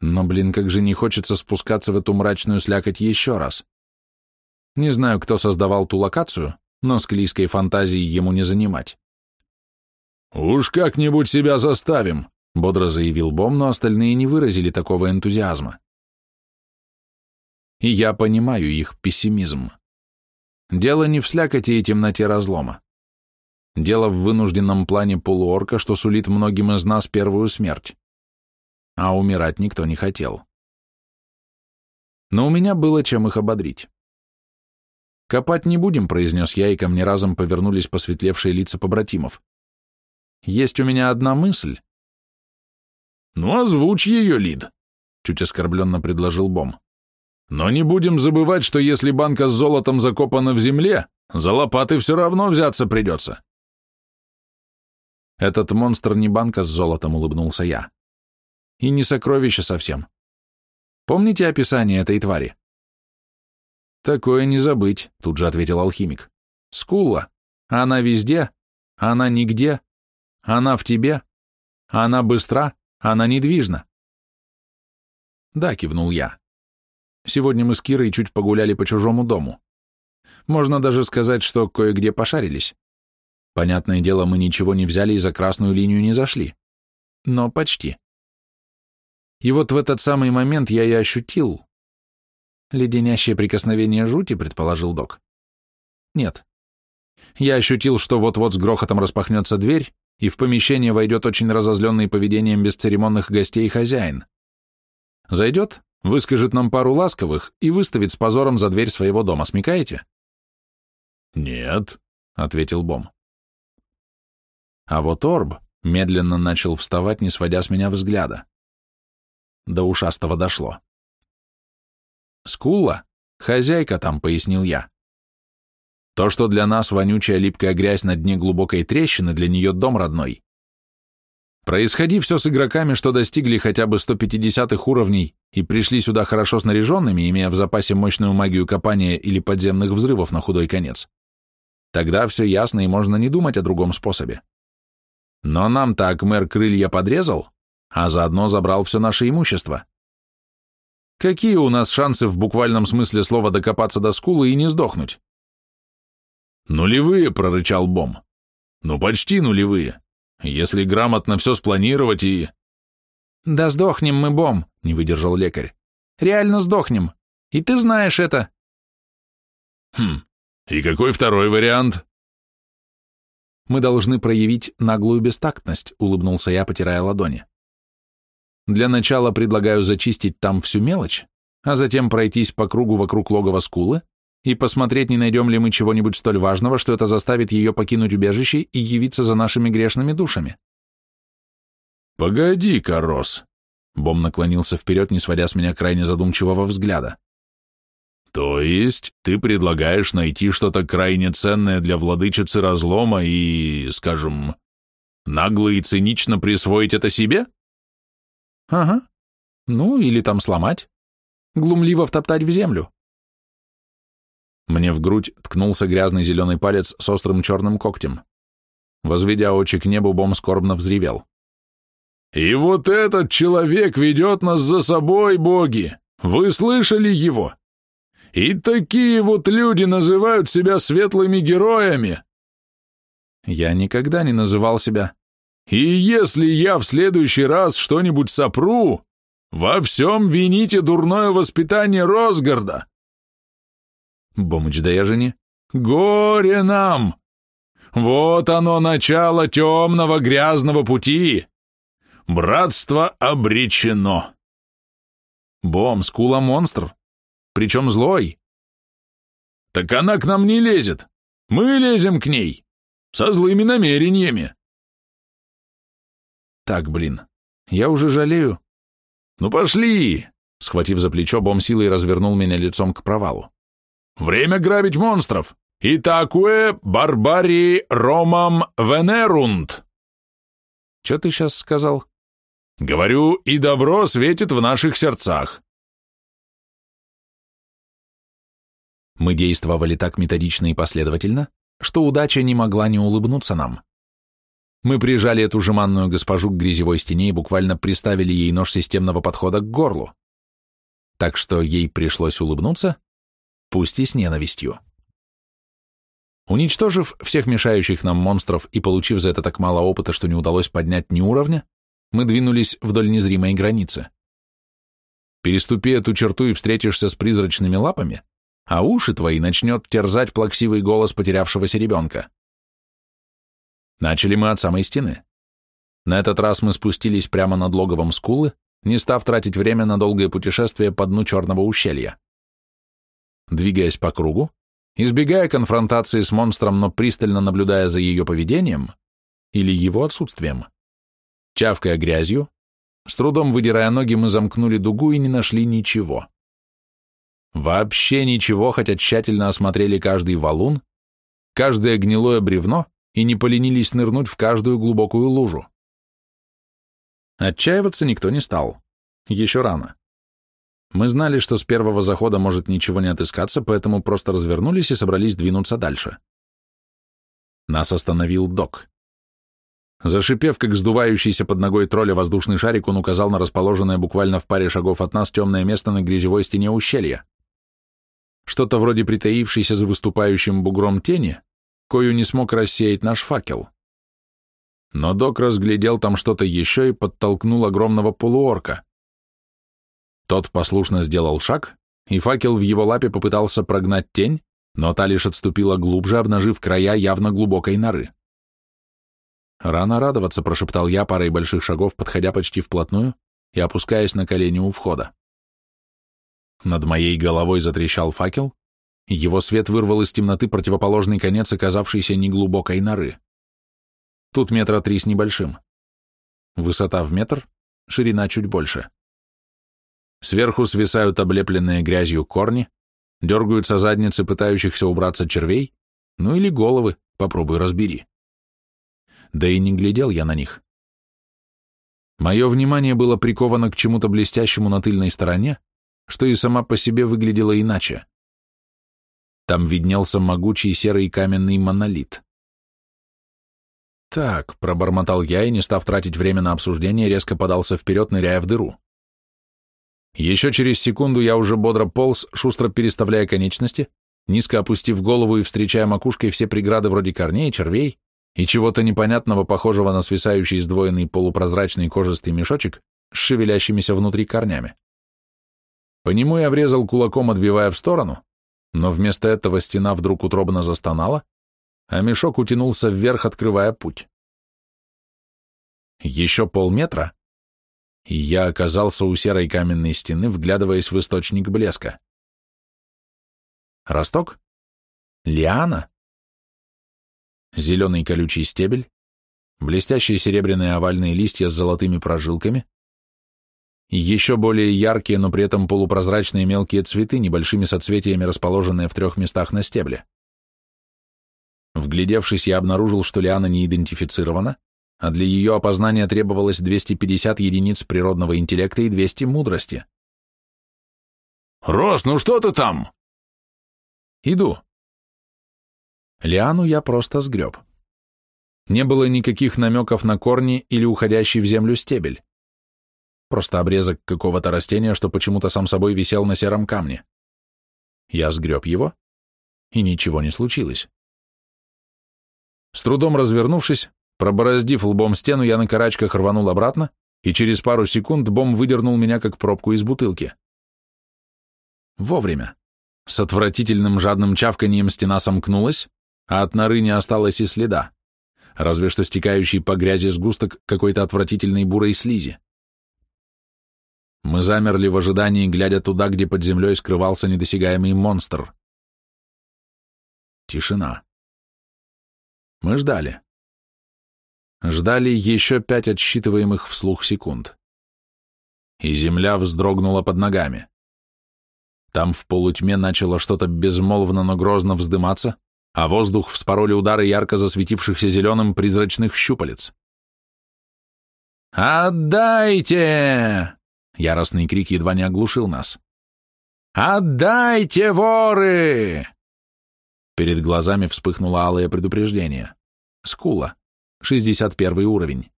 Но, блин, как же не хочется спускаться в эту мрачную слякоть еще раз. Не знаю, кто создавал ту локацию, но склизкой фантазии ему не занимать». «Уж как-нибудь себя заставим», — бодро заявил Бом, но остальные не выразили такого энтузиазма. И я понимаю их пессимизм. Дело не в слякоти и темноте разлома. Дело в вынужденном плане полуорка, что сулит многим из нас первую смерть. А умирать никто не хотел. Но у меня было чем их ободрить. «Копать не будем», — произнес я, и ко мне разом повернулись посветлевшие лица побратимов. «Есть у меня одна мысль». «Ну, озвучь ее, Лид», — чуть оскорбленно предложил Бом. «Но не будем забывать, что если банка с золотом закопана в земле, за лопаты все равно взяться придется». «Этот монстр не банка с золотом», — улыбнулся я. «И не сокровище совсем. Помните описание этой твари?» «Такое не забыть», — тут же ответил алхимик. «Скулла. Она везде, она нигде, она в тебе, она быстра, она недвижна». «Да», — кивнул я. «Сегодня мы с Кирой чуть погуляли по чужому дому. Можно даже сказать, что кое-где пошарились. Понятное дело, мы ничего не взяли и за красную линию не зашли. Но почти. И вот в этот самый момент я и ощутил... Леденящее прикосновение жути, предположил док. Нет. Я ощутил, что вот-вот с грохотом распахнется дверь, и в помещение войдет очень разозленный поведением бесцеремонных гостей хозяин. Зайдет, выскажет нам пару ласковых и выставит с позором за дверь своего дома, смекаете? «Нет», — ответил Бом. А вот Орб медленно начал вставать, не сводя с меня взгляда. До ушастого дошло. «Скула? Хозяйка там», — пояснил я. То, что для нас вонючая липкая грязь на дне глубокой трещины, для нее дом родной. Происходи все с игроками, что достигли хотя бы 150-х уровней и пришли сюда хорошо снаряженными, имея в запасе мощную магию копания или подземных взрывов на худой конец. Тогда все ясно и можно не думать о другом способе. Но нам-то Акмер крылья подрезал, а заодно забрал все наше имущество. Какие у нас шансы в буквальном смысле слова докопаться до скулы и не сдохнуть? «Нулевые», — прорычал Бом. «Ну, почти нулевые. Если грамотно все спланировать и...» «Да сдохнем мы, Бом», — не выдержал лекарь. «Реально сдохнем. И ты знаешь это». «Хм, и какой второй вариант?» мы должны проявить наглую бестактность», — улыбнулся я, потирая ладони. «Для начала предлагаю зачистить там всю мелочь, а затем пройтись по кругу вокруг логова скулы и посмотреть, не найдем ли мы чего-нибудь столь важного, что это заставит ее покинуть убежище и явиться за нашими грешными душами». «Погоди-ка, Рос», — Бом наклонился вперед, не сводя с меня крайне задумчивого взгляда. То есть ты предлагаешь найти что-то крайне ценное для владычицы разлома и, скажем, нагло и цинично присвоить это себе? Ага. Ну, или там сломать. Глумливо втоптать в землю. Мне в грудь ткнулся грязный зеленый палец с острым черным когтем. Возведя очи к небу, Бом скорбно взревел. «И вот этот человек ведет нас за собой, боги! Вы слышали его? И такие вот люди называют себя светлыми героями. Я никогда не называл себя. И если я в следующий раз что-нибудь сопру, во всем вините дурное воспитание Росгарда. Бомыч, да я же не... Горе нам! Вот оно начало темного грязного пути. Братство обречено. Бом, скула монстр. Причем злой. Так она к нам не лезет. Мы лезем к ней. Со злыми намерениями. Так, блин, я уже жалею. Ну пошли. Схватив за плечо, Бом силой развернул меня лицом к провалу. Время грабить монстров. Итакуэ барбари ромам венерунд. Что ты сейчас сказал? Говорю, и добро светит в наших сердцах. Мы действовали так методично и последовательно, что удача не могла не улыбнуться нам. Мы прижали эту жеманную госпожу к грязевой стене и буквально приставили ей нож системного подхода к горлу. Так что ей пришлось улыбнуться, пусть и с ненавистью. Уничтожив всех мешающих нам монстров и получив за это так мало опыта, что не удалось поднять ни уровня, мы двинулись вдоль незримой границы. Переступи эту черту и встретишься с призрачными лапами, а уши твои начнет терзать плаксивый голос потерявшегося ребенка. Начали мы от самой стены. На этот раз мы спустились прямо над логовом скулы, не став тратить время на долгое путешествие по дну черного ущелья. Двигаясь по кругу, избегая конфронтации с монстром, но пристально наблюдая за ее поведением или его отсутствием, чавкая грязью, с трудом выдирая ноги, мы замкнули дугу и не нашли ничего. Вообще ничего, хотя тщательно осмотрели каждый валун, каждое гнилое бревно и не поленились нырнуть в каждую глубокую лужу. Отчаиваться никто не стал. Еще рано. Мы знали, что с первого захода может ничего не отыскаться, поэтому просто развернулись и собрались двинуться дальше. Нас остановил док. Зашипев, как сдувающийся под ногой тролля воздушный шарик, он указал на расположенное буквально в паре шагов от нас темное место на грязевой стене ущелья. Что-то вроде притаившейся за выступающим бугром тени, кою не смог рассеять наш факел. Но док разглядел там что-то еще и подтолкнул огромного полуорка. Тот послушно сделал шаг, и факел в его лапе попытался прогнать тень, но та лишь отступила глубже, обнажив края явно глубокой норы. «Рано радоваться», — прошептал я парой больших шагов, подходя почти вплотную и опускаясь на колени у входа. Над моей головой затрещал факел, его свет вырвал из темноты противоположный конец оказавшейся неглубокой норы. Тут метра три с небольшим. Высота в метр, ширина чуть больше. Сверху свисают облепленные грязью корни, дергаются задницы пытающихся убраться червей, ну или головы, попробуй разбери. Да и не глядел я на них. Мое внимание было приковано к чему-то блестящему на тыльной стороне, что и сама по себе выглядела иначе. Там виднелся могучий серый каменный монолит. «Так», — пробормотал я и, не став тратить время на обсуждение, резко подался вперед, ныряя в дыру. Еще через секунду я уже бодро полз, шустро переставляя конечности, низко опустив голову и встречая макушкой все преграды вроде корней, червей и чего-то непонятного, похожего на свисающий сдвоенный полупрозрачный кожистый мешочек с шевелящимися внутри корнями. По нему я врезал кулаком, отбивая в сторону, но вместо этого стена вдруг утробно застонала, а мешок утянулся вверх, открывая путь. Еще полметра, и я оказался у серой каменной стены, вглядываясь в источник блеска. Росток? Лиана? Зеленый колючий стебель, блестящие серебряные овальные листья с золотыми прожилками, еще более яркие, но при этом полупрозрачные мелкие цветы, небольшими соцветиями, расположенные в трех местах на стебле. Вглядевшись, я обнаружил, что лиана не идентифицирована, а для ее опознания требовалось 250 единиц природного интеллекта и 200 мудрости. «Рос, ну что ты там?» «Иду». Лиану я просто сгреб. Не было никаких намеков на корни или уходящий в землю стебель просто обрезок какого-то растения, что почему-то сам собой висел на сером камне. Я сгреб его, и ничего не случилось. С трудом развернувшись, пробороздив лбом стену, я на карачках рванул обратно, и через пару секунд бом выдернул меня, как пробку из бутылки. Вовремя. С отвратительным жадным чавканием стена сомкнулась, а от норы не осталось и следа, разве что стекающий по грязи сгусток какой-то отвратительной бурой слизи. Мы замерли в ожидании, глядя туда, где под землей скрывался недосягаемый монстр. Тишина. Мы ждали. Ждали еще пять отсчитываемых вслух секунд. И земля вздрогнула под ногами. Там в полутьме начало что-то безмолвно, но грозно вздыматься, а воздух вспороли удары ярко засветившихся зеленым призрачных щупалец. «Отдайте!» Яростный крик едва не оглушил нас. «Отдайте, воры!» Перед глазами вспыхнуло алое предупреждение. Скула. 61 уровень.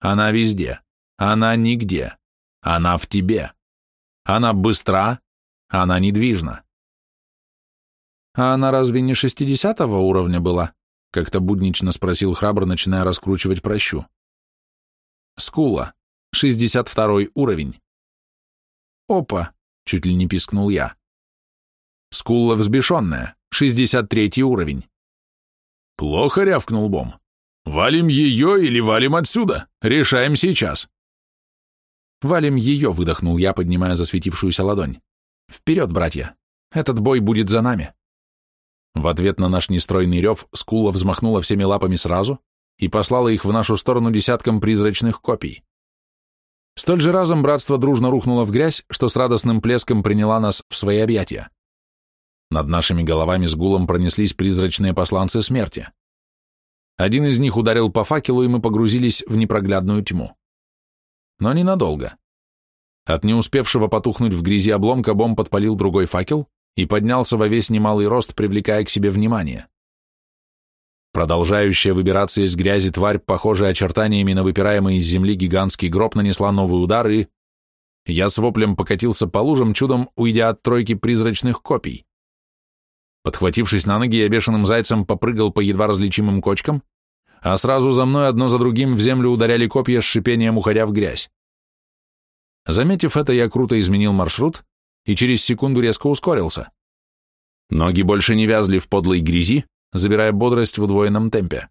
Она везде. Она нигде. Она в тебе. Она быстра. Она недвижна. А она разве не 60 уровня была? Как-то буднично спросил храбр, начиная раскручивать прощу. Скула. 62 уровень. «Опа!» — чуть ли не пискнул я. Скулла взбешенная, 63 уровень. «Плохо», — рявкнул Бом. «Валим ее или валим отсюда? Решаем сейчас». «Валим ее», — выдохнул я, поднимая засветившуюся ладонь. «Вперед, братья! Этот бой будет за нами!» В ответ на наш нестройный рев Скула взмахнула всеми лапами сразу и послала их в нашу сторону десятком призрачных копий. Столь же разом братство дружно рухнуло в грязь, что с радостным плеском приняла нас в свои объятия. Над нашими головами с гулом пронеслись призрачные посланцы смерти. Один из них ударил по факелу, и мы погрузились в непроглядную тьму. Но ненадолго. От не успевшего потухнуть в грязи обломка бомб подпалил другой факел и поднялся во весь немалый рост, привлекая к себе внимание. Продолжающая выбираться из грязи тварь, похожая очертаниями на выпираемый из земли гигантский гроб, нанесла новый удар, и... Я с воплем покатился по лужам, чудом уйдя от тройки призрачных копий. Подхватившись на ноги, я бешеным зайцем попрыгал по едва различимым кочкам, а сразу за мной одно за другим в землю ударяли копья с шипением, уходя в грязь. Заметив это, я круто изменил маршрут и через секунду резко ускорился. Ноги больше не вязли в подлой грязи, забирая бодрость в удвоенном темпе.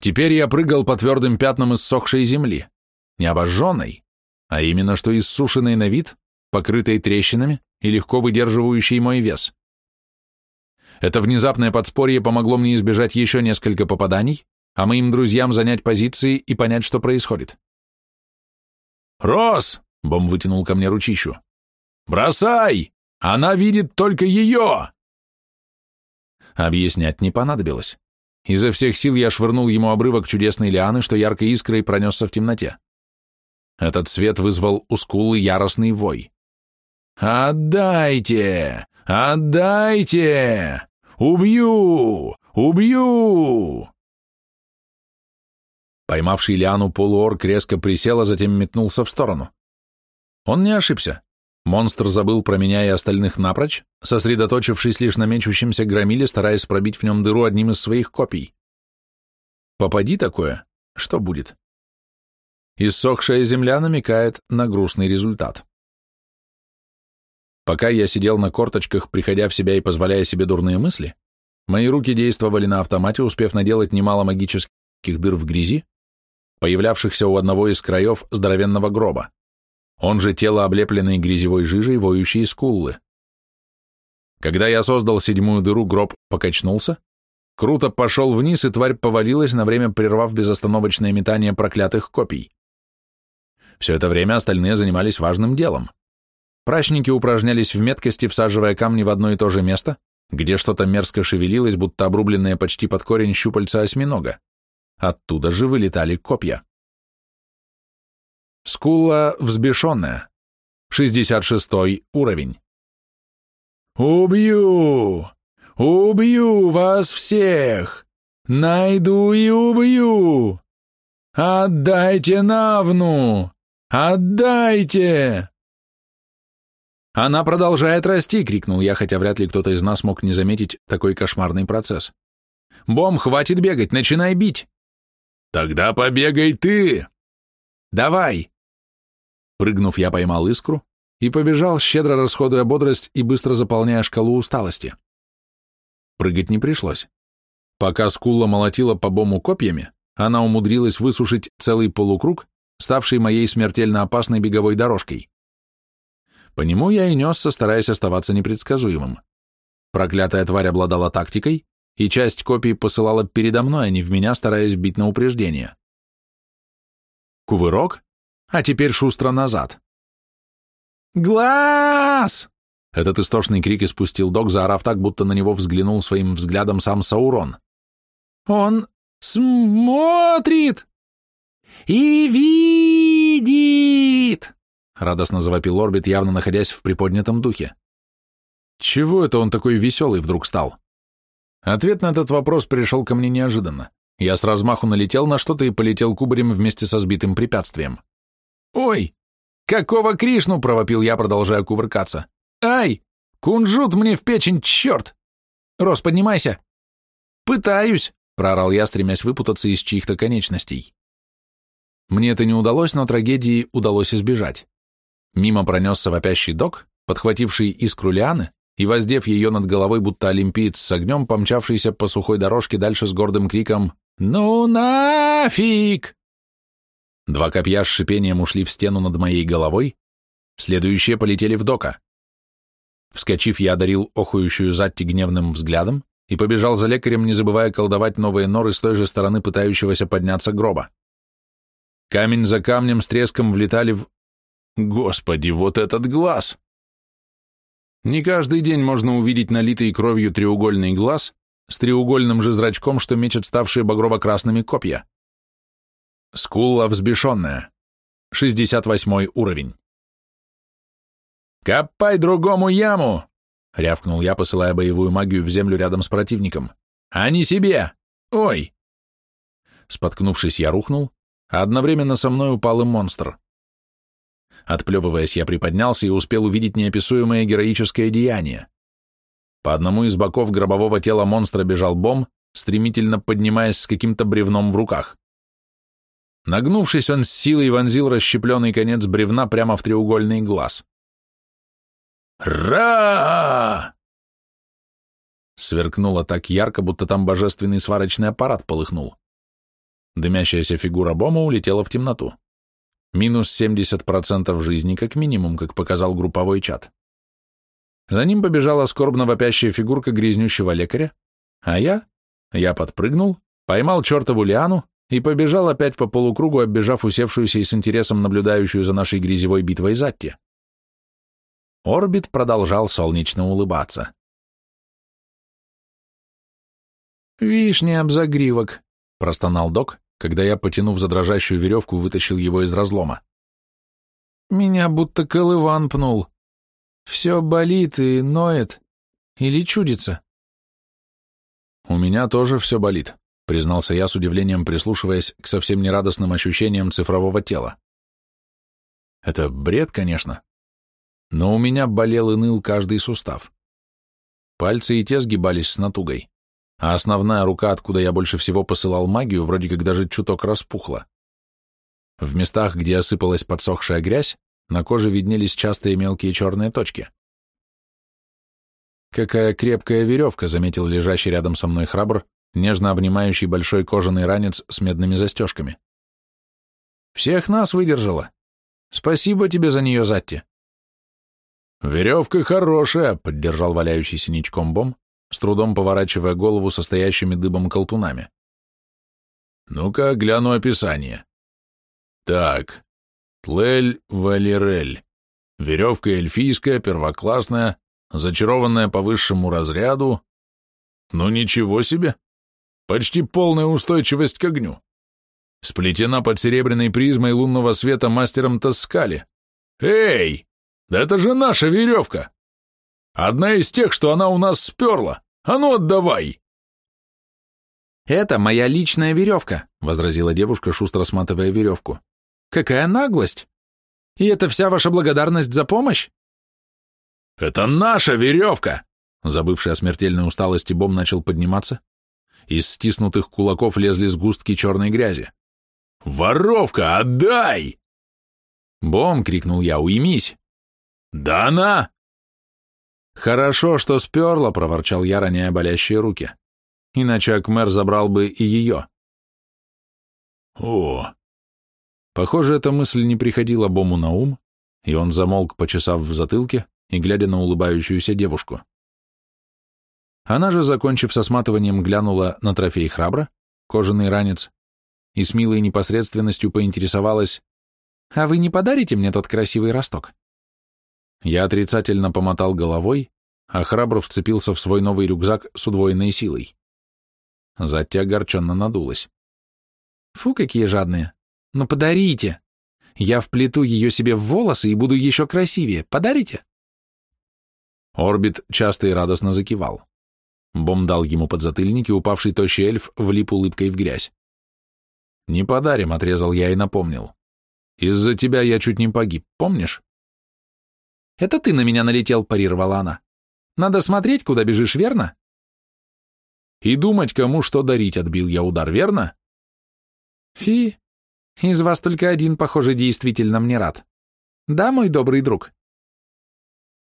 Теперь я прыгал по твердым пятнам иссохшей земли, не обожженной, а именно что иссушенной на вид, покрытой трещинами и легко выдерживающей мой вес. Это внезапное подспорье помогло мне избежать еще несколько попаданий, а моим друзьям занять позиции и понять, что происходит. «Рос!» — Бом вытянул ко мне ручищу. «Бросай! Она видит только ее!» Объяснять не понадобилось. Изо всех сил я швырнул ему обрывок чудесной лианы, что яркой искрой пронесся в темноте. Этот свет вызвал у скулы яростный вой. «Отдайте! Отдайте! Убью! Убью!» Поймавший лиану полуорк резко присел, а затем метнулся в сторону. Он не ошибся. Монстр забыл про меня и остальных напрочь, сосредоточившись лишь на мечущемся громиле, стараясь пробить в нем дыру одним из своих копий. Попади такое, что будет? Иссохшая земля намекает на грустный результат. Пока я сидел на корточках, приходя в себя и позволяя себе дурные мысли, мои руки действовали на автомате, успев наделать немало магических дыр в грязи, появлявшихся у одного из краев здоровенного гроба он же тело, облепленное грязевой жижей, воющей скуллы. Когда я создал седьмую дыру, гроб покачнулся, круто пошел вниз, и тварь повалилась, на время прервав безостановочное метание проклятых копий. Все это время остальные занимались важным делом. Прачники упражнялись в меткости, всаживая камни в одно и то же место, где что-то мерзко шевелилось, будто обрубленные почти под корень щупальца осьминога. Оттуда же вылетали копья. Скула взбешенная. 66 уровень. «Убью! Убью вас всех! Найду и убью! Отдайте Навну! Отдайте!» Она продолжает расти!» — крикнул я, хотя вряд ли кто-то из нас мог не заметить такой кошмарный процесс. «Бом, хватит бегать, начинай бить!» «Тогда побегай ты!» «Давай!» Прыгнув, я поймал искру и побежал, щедро расходуя бодрость и быстро заполняя шкалу усталости. Прыгать не пришлось. Пока скула молотила по бому копьями, она умудрилась высушить целый полукруг, ставший моей смертельно опасной беговой дорожкой. По нему я и несся, стараясь оставаться непредсказуемым. Проклятая тварь обладала тактикой, и часть копий посылала передо мной, а не в меня, стараясь бить на упреждение. Кувырок, а теперь шустро назад. «Глаз!» Этот истошный крик испустил док, заорав так, будто на него взглянул своим взглядом сам Саурон. «Он смотрит и видит!» Радостно завопил Орбит, явно находясь в приподнятом духе. Чего это он такой веселый вдруг стал? Ответ на этот вопрос пришел ко мне неожиданно. Я с размаху налетел на что-то и полетел кубарем вместе со сбитым препятствием. «Ой! Какого Кришну!» — провопил я, продолжая кувыркаться. «Ай! Кунжут мне в печень, черт! Рос, поднимайся!» «Пытаюсь!» — проорал я, стремясь выпутаться из чьих-то конечностей. Мне это не удалось, но трагедии удалось избежать. Мимо пронесся вопящий док, подхвативший искру лианы и, воздев ее над головой, будто олимпиец с огнем, помчавшийся по сухой дорожке дальше с гордым криком «Ну нафиг!». Два копья с шипением ушли в стену над моей головой, следующие полетели в дока. Вскочив, я одарил охующую Затти гневным взглядом и побежал за лекарем, не забывая колдовать новые норы с той же стороны пытающегося подняться гроба. Камень за камнем с треском влетали в... Господи, вот этот глаз! Не каждый день можно увидеть налитый кровью треугольный глаз с треугольным же зрачком, что мечет ставшие багрово-красными копья. Скулла взбешенная. 68 уровень. «Копай другому яму!» — рявкнул я, посылая боевую магию в землю рядом с противником. «А не себе! Ой!» Споткнувшись, я рухнул, а одновременно со мной упал и монстр. Отплевываясь, я приподнялся и успел увидеть неописуемое героическое деяние. По одному из боков гробового тела монстра бежал бом, стремительно поднимаясь с каким-то бревном в руках. Нагнувшись, он с силой вонзил расщепленный конец бревна прямо в треугольный глаз. «Ра!» Сверкнуло так ярко, будто там божественный сварочный аппарат полыхнул. Дымящаяся фигура Бома улетела в темноту. Минус 70% жизни как минимум, как показал групповой чат. За ним побежала скорбно вопящая фигурка грязнющего лекаря, а я, я подпрыгнул, поймал чертову лиану и побежал опять по полукругу, оббежав усевшуюся и с интересом наблюдающую за нашей грязевой битвой Затти. Орбит продолжал солнечно улыбаться. «Вишня об загривок», — простонал док, когда я, потянув за дрожащую веревку, вытащил его из разлома. Меня будто колыван пнул. Все болит и ноет. Или чудится. У меня тоже все болит, признался я с удивлением, прислушиваясь к совсем нерадостным ощущениям цифрового тела. Это бред, конечно. Но у меня болел и ныл каждый сустав. Пальцы и те сгибались с натугой а основная рука, откуда я больше всего посылал магию, вроде как даже чуток распухла. В местах, где осыпалась подсохшая грязь, на коже виднелись частые мелкие черные точки. «Какая крепкая веревка», — заметил лежащий рядом со мной храбр, нежно обнимающий большой кожаный ранец с медными застежками. «Всех нас выдержала. Спасибо тебе за нее, Затти». «Веревка хорошая», — поддержал валяющийся ничком бом, с трудом поворачивая голову состоящими дыбом колтунами. «Ну-ка, гляну описание. Так, Тлель Валерель. Веревка эльфийская, первоклассная, зачарованная по высшему разряду. Ну ничего себе! Почти полная устойчивость к огню. Сплетена под серебряной призмой лунного света мастером Таскали. Эй! Да это же наша веревка! Одна из тех, что она у нас сперла. А ну, отдавай!» «Это моя личная веревка», — возразила девушка, шустро сматывая веревку. «Какая наглость! И это вся ваша благодарность за помощь?» Это наша веревка!» Забывший о смертельной усталости, Бом начал подниматься. Из стиснутых кулаков лезли сгустки черной грязи. «Воровка, отдай!» «Бом!» — крикнул я, уймись! «Да она!» «Хорошо, что сперла!» — проворчал я, роняя болящие руки. «Иначе Акмер забрал бы и ее». «О!» Похоже, эта мысль не приходила Бому на ум, и он замолк, почесав в затылке и глядя на улыбающуюся девушку. Она же, закончив со сматыванием, глянула на трофей храбра, кожаный ранец, и с милой непосредственностью поинтересовалась, «А вы не подарите мне тот красивый росток?» Я отрицательно помотал головой, а храбро вцепился в свой новый рюкзак с удвоенной силой. Затя огорченно надулась. «Фу, какие жадные! Ну подарите! Я вплету ее себе в волосы и буду еще красивее. Подарите?» Орбит часто и радостно закивал. Бом дал ему подзатыльник, и упавший тощий эльф влип улыбкой в грязь. «Не подарим», — отрезал я и напомнил. «Из-за тебя я чуть не погиб, помнишь?» «Это ты на меня налетел», — парировала она. «Надо смотреть, куда бежишь, верно?» «И думать, кому что дарить», — отбил я удар, верно? «Фи, из вас только один, похоже, действительно мне рад. Да, мой добрый друг?»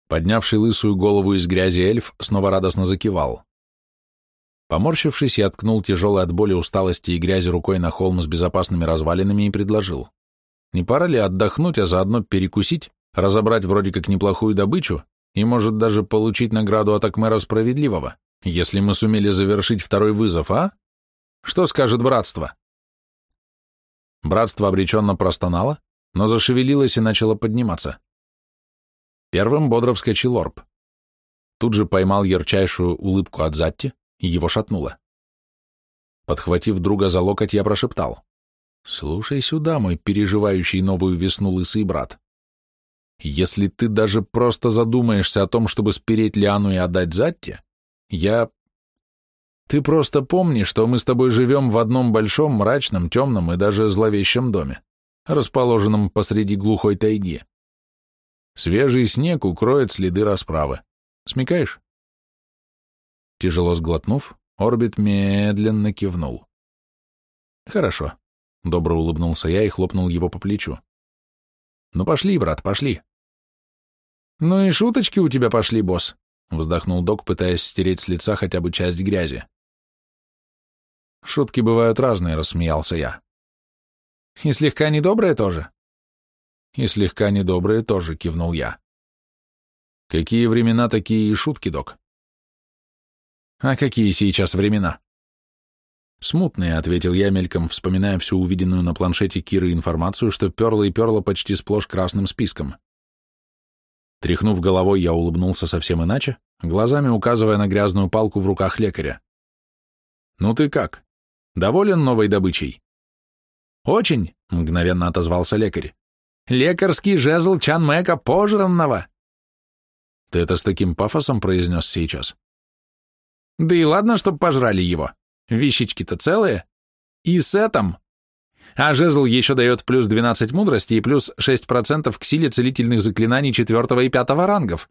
Поднявший лысую голову из грязи эльф снова радостно закивал. Поморщившись, я ткнул тяжелой от боли, усталости и грязи рукой на холм с безопасными развалинами и предложил. Не пора ли отдохнуть, а заодно перекусить, разобрать вроде как неплохую добычу и, может, даже получить награду от Акмера Справедливого, если мы сумели завершить второй вызов, а? Что скажет братство? Братство обреченно простонало, но зашевелилось и начало подниматься. Первым бодро вскочил Орб. Тут же поймал ярчайшую улыбку от Затти, и его шатнуло. Подхватив друга за локоть, я прошептал. «Слушай сюда, мой переживающий новую весну лысый брат. Если ты даже просто задумаешься о том, чтобы спереть Лиану и отдать Затте, я... Ты просто помни, что мы с тобой живем в одном большом, мрачном, темном и даже зловещем доме, расположенном посреди глухой тайги. Свежий снег укроет следы расправы. Смекаешь? Тяжело сглотнув, Орбит медленно кивнул. Хорошо. Добро улыбнулся я и хлопнул его по плечу. Ну пошли, брат, пошли. Ну и шуточки у тебя пошли, босс, вздохнул док, пытаясь стереть с лица хотя бы часть грязи. Шутки бывают разные, рассмеялся я. И слегка недобрые тоже. И слегка недобрые тоже, кивнул я. Какие времена, такие и шутки, док. А какие сейчас времена? Смутные, ответил я мельком, вспоминая всю увиденную на планшете Киры информацию, что перла и перла почти сплошь красным списком. Тряхнув головой, я улыбнулся совсем иначе, глазами указывая на грязную палку в руках лекаря. «Ну ты как? Доволен новой добычей?» «Очень», — мгновенно отозвался лекарь. Лекарский жезл Чанмека пожранного. Ты это с таким пафосом произнес сейчас? Да и ладно, чтоб пожрали его. Вещички-то целые. И с этим. А жезл еще дает плюс 12 мудрости и плюс 6% к силе целительных заклинаний четвертого и пятого рангов.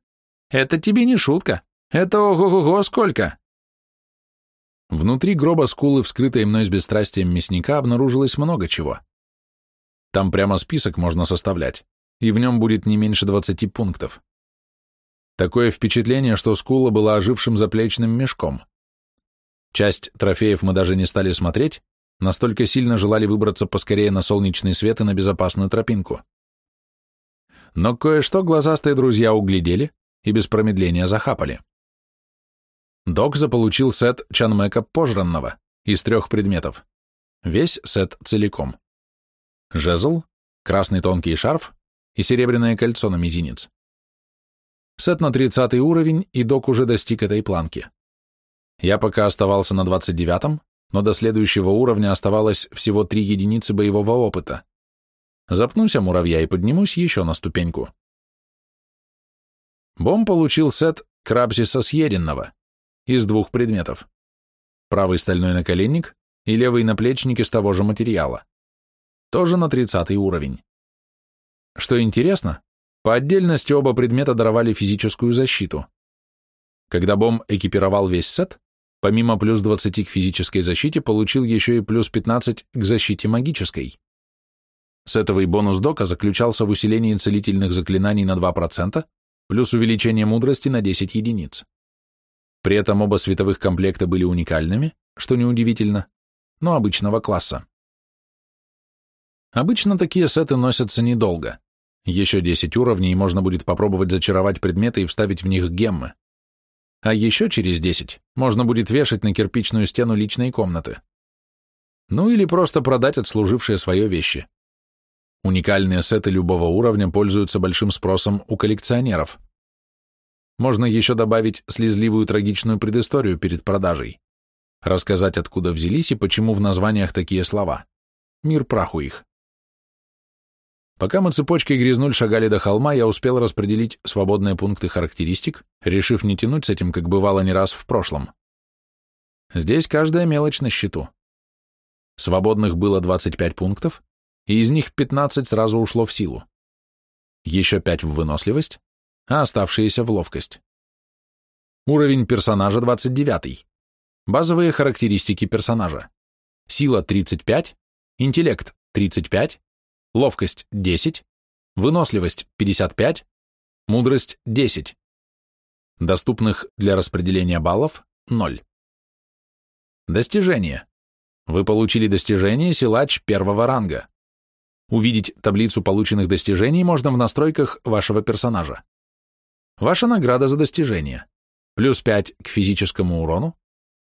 Это тебе не шутка. Это ого-го сколько. Внутри гроба скулы, вскрытой мной с бесстрастием мясника, обнаружилось много чего. Там прямо список можно составлять, и в нем будет не меньше 20 пунктов. Такое впечатление, что скула была ожившим заплечным мешком. Часть трофеев мы даже не стали смотреть, настолько сильно желали выбраться поскорее на солнечный свет и на безопасную тропинку. Но кое-что глазастые друзья углядели и без промедления захапали. Док заполучил сет Чанмека пожранного из трех предметов. Весь сет целиком жезл, красный тонкий шарф и серебряное кольцо на мизинец. Сет на 30 уровень, и док уже достиг этой планки. Я пока оставался на 29-м, но до следующего уровня оставалось всего три единицы боевого опыта. Запнусь о муравья и поднимусь еще на ступеньку. Бом получил сет Крабсиса съеденного из двух предметов. Правый стальной наколенник и левый наплечник из того же материала тоже на 30 уровень. Что интересно, По отдельности оба предмета даровали физическую защиту. Когда Бом экипировал весь сет, помимо плюс 20 к физической защите, получил еще и плюс 15 к защите магической. Сетовый бонус Дока заключался в усилении целительных заклинаний на 2%, плюс увеличение мудрости на 10 единиц. При этом оба световых комплекта были уникальными, что неудивительно, но обычного класса. Обычно такие сеты носятся недолго. Еще 10 уровней, и можно будет попробовать зачаровать предметы и вставить в них геммы. А еще через 10 можно будет вешать на кирпичную стену личной комнаты. Ну или просто продать отслужившие свое вещи. Уникальные сеты любого уровня пользуются большим спросом у коллекционеров. Можно еще добавить слезливую трагичную предысторию перед продажей. Рассказать, откуда взялись и почему в названиях такие слова. Мир праху их. Пока мы цепочкой грязнуль шагали до холма, я успел распределить свободные пункты характеристик, решив не тянуть с этим, как бывало не раз в прошлом. Здесь каждая мелочь на счету. Свободных было 25 пунктов, и из них 15 сразу ушло в силу. Еще 5 в выносливость, а оставшиеся в ловкость. Уровень персонажа 29. Базовые характеристики персонажа. Сила 35, интеллект 35, ловкость 10, выносливость 55, мудрость 10. Доступных для распределения баллов 0. Достижения. Вы получили достижение силач первого ранга. Увидеть таблицу полученных достижений можно в настройках вашего персонажа. Ваша награда за достижение. Плюс 5 к физическому урону,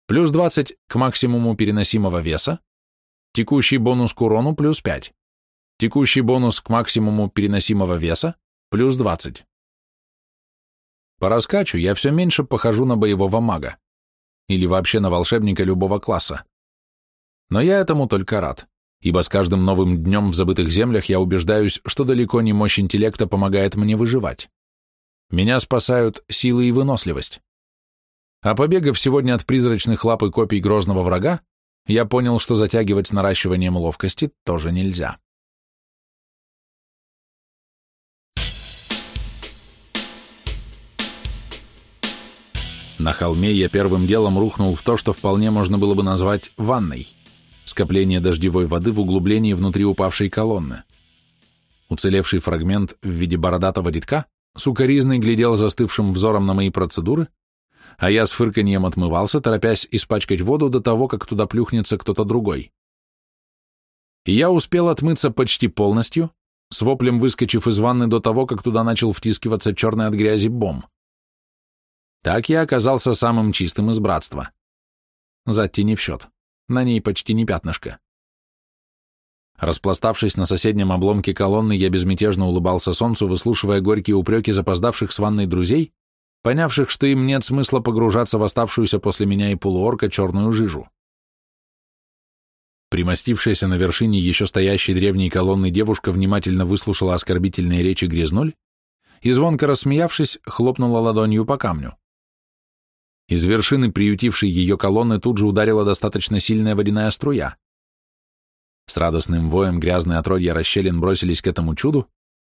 плюс 20 к максимуму переносимого веса, текущий бонус к урону плюс 5, текущий бонус к максимуму переносимого веса плюс 20. По раскачу я все меньше похожу на боевого мага или вообще на волшебника любого класса. Но я этому только рад ибо с каждым новым днем в забытых землях я убеждаюсь, что далеко не мощь интеллекта помогает мне выживать. Меня спасают силы и выносливость. А побегав сегодня от призрачных лап и копий грозного врага, я понял, что затягивать с наращиванием ловкости тоже нельзя. На холме я первым делом рухнул в то, что вполне можно было бы назвать ванной скопление дождевой воды в углублении внутри упавшей колонны. Уцелевший фрагмент в виде бородатого детка сукоризный глядел застывшим взором на мои процедуры, а я с фырканьем отмывался, торопясь испачкать воду до того, как туда плюхнется кто-то другой. И я успел отмыться почти полностью, с воплем выскочив из ванны до того, как туда начал втискиваться черный от грязи бом. Так я оказался самым чистым из братства. Затти не в счет на ней почти не пятнышко. Распластавшись на соседнем обломке колонны, я безмятежно улыбался солнцу, выслушивая горькие упреки запоздавших с ванной друзей, понявших, что им нет смысла погружаться в оставшуюся после меня и полуорка черную жижу. Примостившаяся на вершине еще стоящей древней колонны девушка внимательно выслушала оскорбительные речи грязнуль и, звонко рассмеявшись, хлопнула ладонью по камню. Из вершины приютившей ее колонны тут же ударила достаточно сильная водяная струя. С радостным воем грязные отродья расщелин бросились к этому чуду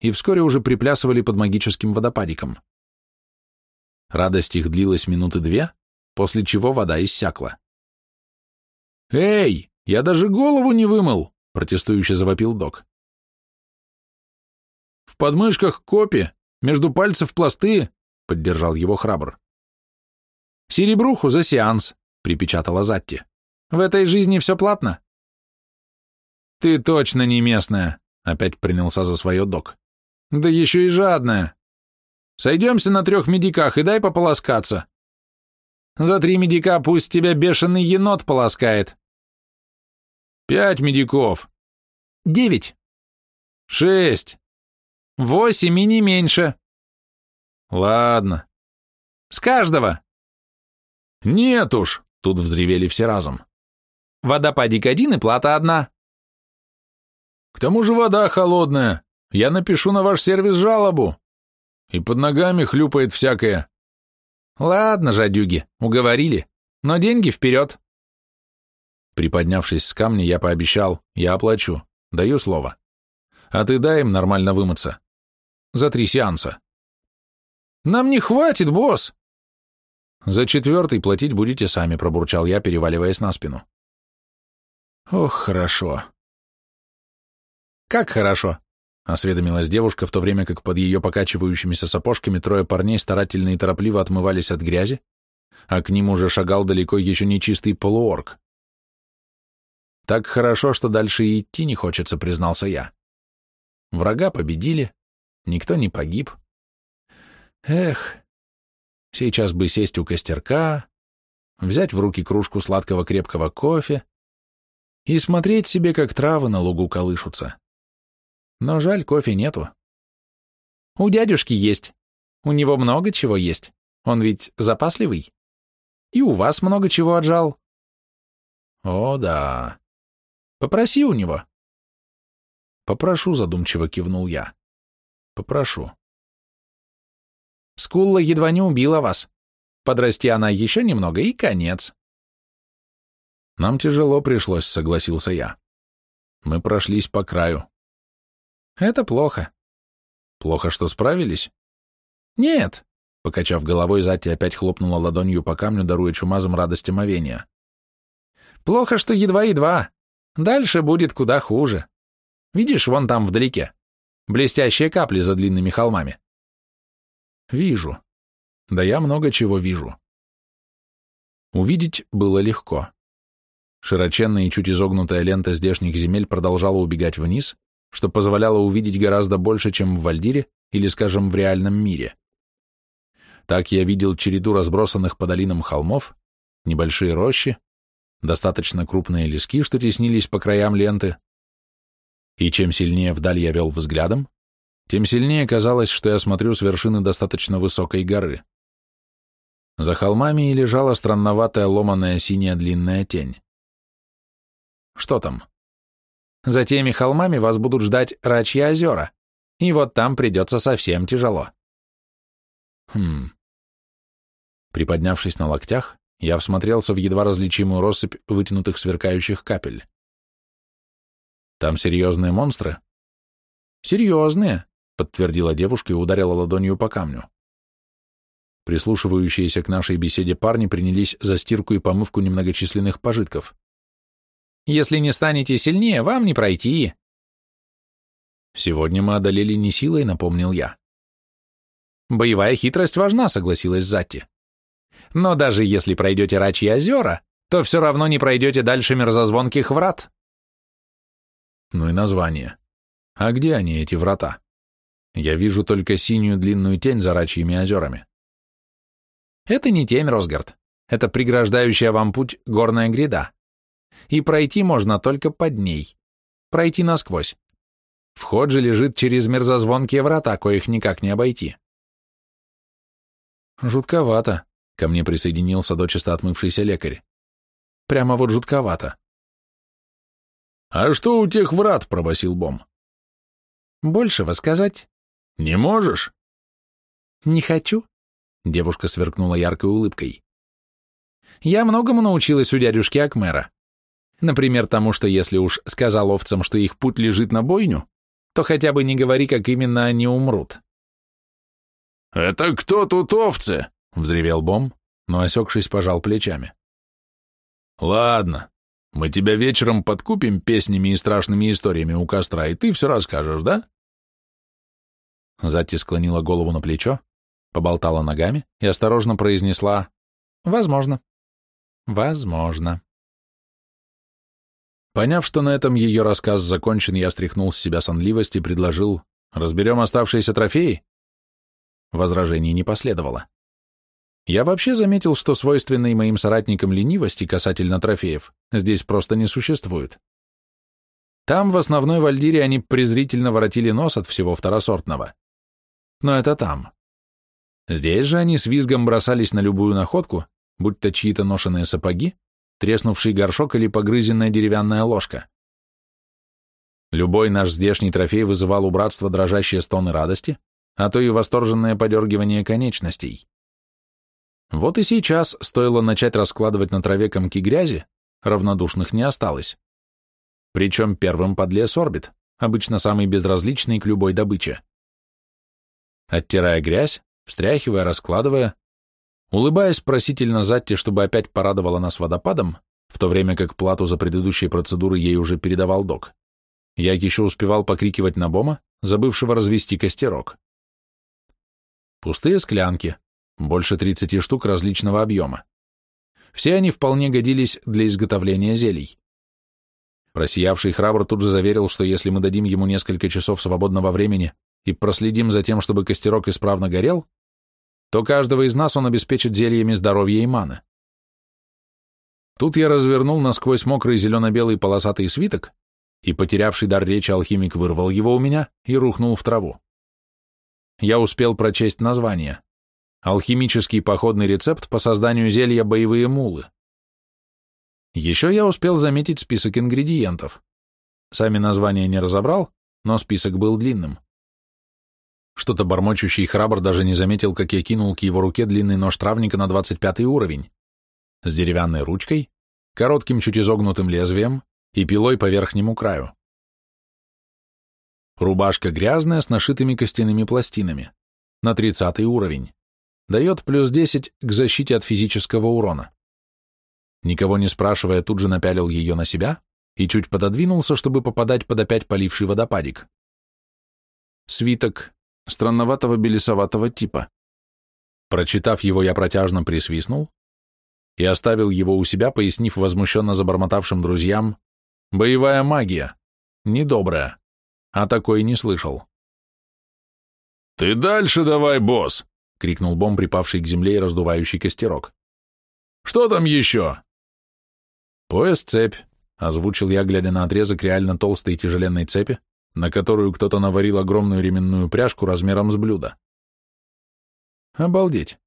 и вскоре уже приплясывали под магическим водопадиком. Радость их длилась минуты две, после чего вода иссякла. «Эй, я даже голову не вымыл!» — протестующе завопил док. «В подмышках копи, между пальцев пласты», — поддержал его храбр. «Серебруху за сеанс», — припечатала Затти. «В этой жизни все платно». «Ты точно не местная», — опять принялся за свое док. «Да еще и жадная. Сойдемся на трех медиках и дай пополоскаться». «За три медика пусть тебя бешеный енот полоскает». «Пять медиков». «Девять». «Шесть». «Восемь и не меньше». «Ладно». «С каждого». «Нет уж!» — тут взревели все разом. «Водопадик один и плата одна». «К тому же вода холодная. Я напишу на ваш сервис жалобу. И под ногами хлюпает всякое». «Ладно, жадюги, уговорили. Но деньги вперед». Приподнявшись с камня, я пообещал, я оплачу, даю слово. А ты дай им нормально вымыться. за три сеанса. Нам не хватит, босс. За четвертый платить будете сами, пробурчал я, переваливаясь на спину. Ох, хорошо. Как хорошо? Осведомилась девушка, в то время как под ее покачивающимися сапожками трое парней старательно и торопливо отмывались от грязи, а к ним уже шагал далеко еще нечистый полуорг. Так хорошо, что дальше и идти не хочется, признался я. Врага победили, никто не погиб. Эх, сейчас бы сесть у костерка, взять в руки кружку сладкого крепкого кофе и смотреть себе, как травы на лугу колышутся. Но жаль, кофе нету. У дядюшки есть. У него много чего есть. Он ведь запасливый. И у вас много чего отжал. О, да. Попроси у него. Попрошу, задумчиво кивнул я. Попрошу. Скулла едва не убила вас. Подрасти она еще немного, и конец. Нам тяжело пришлось, согласился я. Мы прошлись по краю. Это плохо. Плохо, что справились? Нет. Покачав головой, Зати опять хлопнула ладонью по камню, даруя чумазам радость омовения. Плохо, что едва-едва. Дальше будет куда хуже. Видишь, вон там вдалеке. Блестящие капли за длинными холмами. Вижу. Да я много чего вижу. Увидеть было легко. Широченная и чуть изогнутая лента здешних земель продолжала убегать вниз, что позволяло увидеть гораздо больше, чем в Вальдире или, скажем, в реальном мире. Так я видел череду разбросанных по долинам холмов, небольшие рощи, достаточно крупные лески, что теснились по краям ленты. И чем сильнее вдаль я вел взглядом, тем сильнее казалось, что я смотрю с вершины достаточно высокой горы. За холмами и лежала странноватая ломаная синяя длинная тень. Что там? За теми холмами вас будут ждать Рачьи озера, и вот там придется совсем тяжело. Хм. Приподнявшись на локтях, я всмотрелся в едва различимую россыпь вытянутых сверкающих капель. Там серьезные монстры? Серьезные, подтвердила девушка и ударила ладонью по камню. Прислушивающиеся к нашей беседе парни принялись за стирку и помывку немногочисленных пожитков. Если не станете сильнее, вам не пройти. Сегодня мы одолели не силой, напомнил я. Боевая хитрость важна, согласилась Затти. Но даже если пройдете Рачьи озера, то все равно не пройдете дальше мерзозвонких врат. Ну и название. А где они, эти врата? Я вижу только синюю длинную тень за Рачьими озерами. Это не тень, Росгард. Это преграждающая вам путь горная гряда и пройти можно только под ней. Пройти насквозь. Вход же лежит через мерзозвонкие врата, коих никак не обойти. Жутковато, ко мне присоединился дочисто отмывшийся лекарь. Прямо вот жутковато. «А что у тех врат?» — пробасил Бом. «Большего сказать?» «Не можешь?» «Не хочу», — девушка сверкнула яркой улыбкой. «Я многому научилась у дядюшки Акмера. Например, тому, что если уж сказал овцам, что их путь лежит на бойню, то хотя бы не говори, как именно они умрут. «Это кто тут овцы?» — взревел Бом, но, осекшись, пожал плечами. «Ладно, мы тебя вечером подкупим песнями и страшными историями у костра, и ты все расскажешь, да?» Зати склонила голову на плечо, поболтала ногами и осторожно произнесла «Возможно». «Возможно». Поняв, что на этом ее рассказ закончен, я стряхнул с себя сонливость и предложил «Разберем оставшиеся трофеи?» Возражений не последовало. Я вообще заметил, что свойственной моим соратникам ленивости касательно трофеев здесь просто не существует. Там, в основной вальдире, они презрительно воротили нос от всего второсортного. Но это там. Здесь же они с визгом бросались на любую находку, будь то чьи-то ношеные сапоги, треснувший горшок или погрызенная деревянная ложка. Любой наш здешний трофей вызывал у братства дрожащие стоны радости, а то и восторженное подергивание конечностей. Вот и сейчас стоило начать раскладывать на траве комки грязи, равнодушных не осталось. Причем первым подлез орбит, обычно самый безразличный к любой добыче. Оттирая грязь, встряхивая, раскладывая, улыбаясь просительно Затте, чтобы опять порадовала нас водопадом, в то время как плату за предыдущие процедуры ей уже передавал док. Я еще успевал покрикивать на Бома, забывшего развести костерок. Пустые склянки, больше 30 штук различного объема. Все они вполне годились для изготовления зелий. Просиявший храбр тут же заверил, что если мы дадим ему несколько часов свободного времени и проследим за тем, чтобы костерок исправно горел, то каждого из нас он обеспечит зельями здоровья и маны. Тут я развернул насквозь мокрый зелено-белый полосатый свиток, и потерявший дар речи алхимик вырвал его у меня и рухнул в траву. Я успел прочесть название. Алхимический походный рецепт по созданию зелья «Боевые мулы». Еще я успел заметить список ингредиентов. Сами названия не разобрал, но список был длинным. Что-то бормочущий храбр даже не заметил, как я кинул к его руке длинный нож травника на 25 уровень, с деревянной ручкой, коротким чуть изогнутым лезвием и пилой по верхнему краю. Рубашка грязная с нашитыми костяными пластинами, на 30 уровень, дает плюс 10 к защите от физического урона. Никого не спрашивая, тут же напялил ее на себя и чуть пододвинулся, чтобы попадать под опять поливший водопадик. Свиток странноватого белесоватого типа. Прочитав его, я протяжно присвистнул и оставил его у себя, пояснив возмущенно забормотавшим друзьям, «Боевая магия, недобрая, а такой не слышал». «Ты дальше давай, босс!» — крикнул Бом, припавший к земле и раздувающий костерок. «Что там еще?» «Пояс-цепь», — озвучил я, глядя на отрезок реально толстой и тяжеленной цепи, на которую кто-то наварил огромную ременную пряжку размером с блюдо. Обалдеть.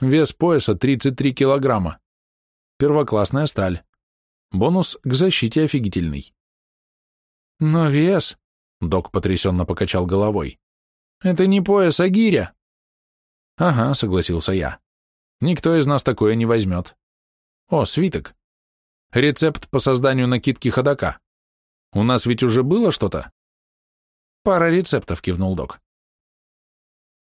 Вес пояса 33 килограмма. Первоклассная сталь. Бонус к защите офигительный. Но вес... Док потрясенно покачал головой. Это не пояс, а гиря. Ага, согласился я. Никто из нас такое не возьмет. О, свиток. Рецепт по созданию накидки ходока. У нас ведь уже было что-то? Пара рецептов, кивнул док.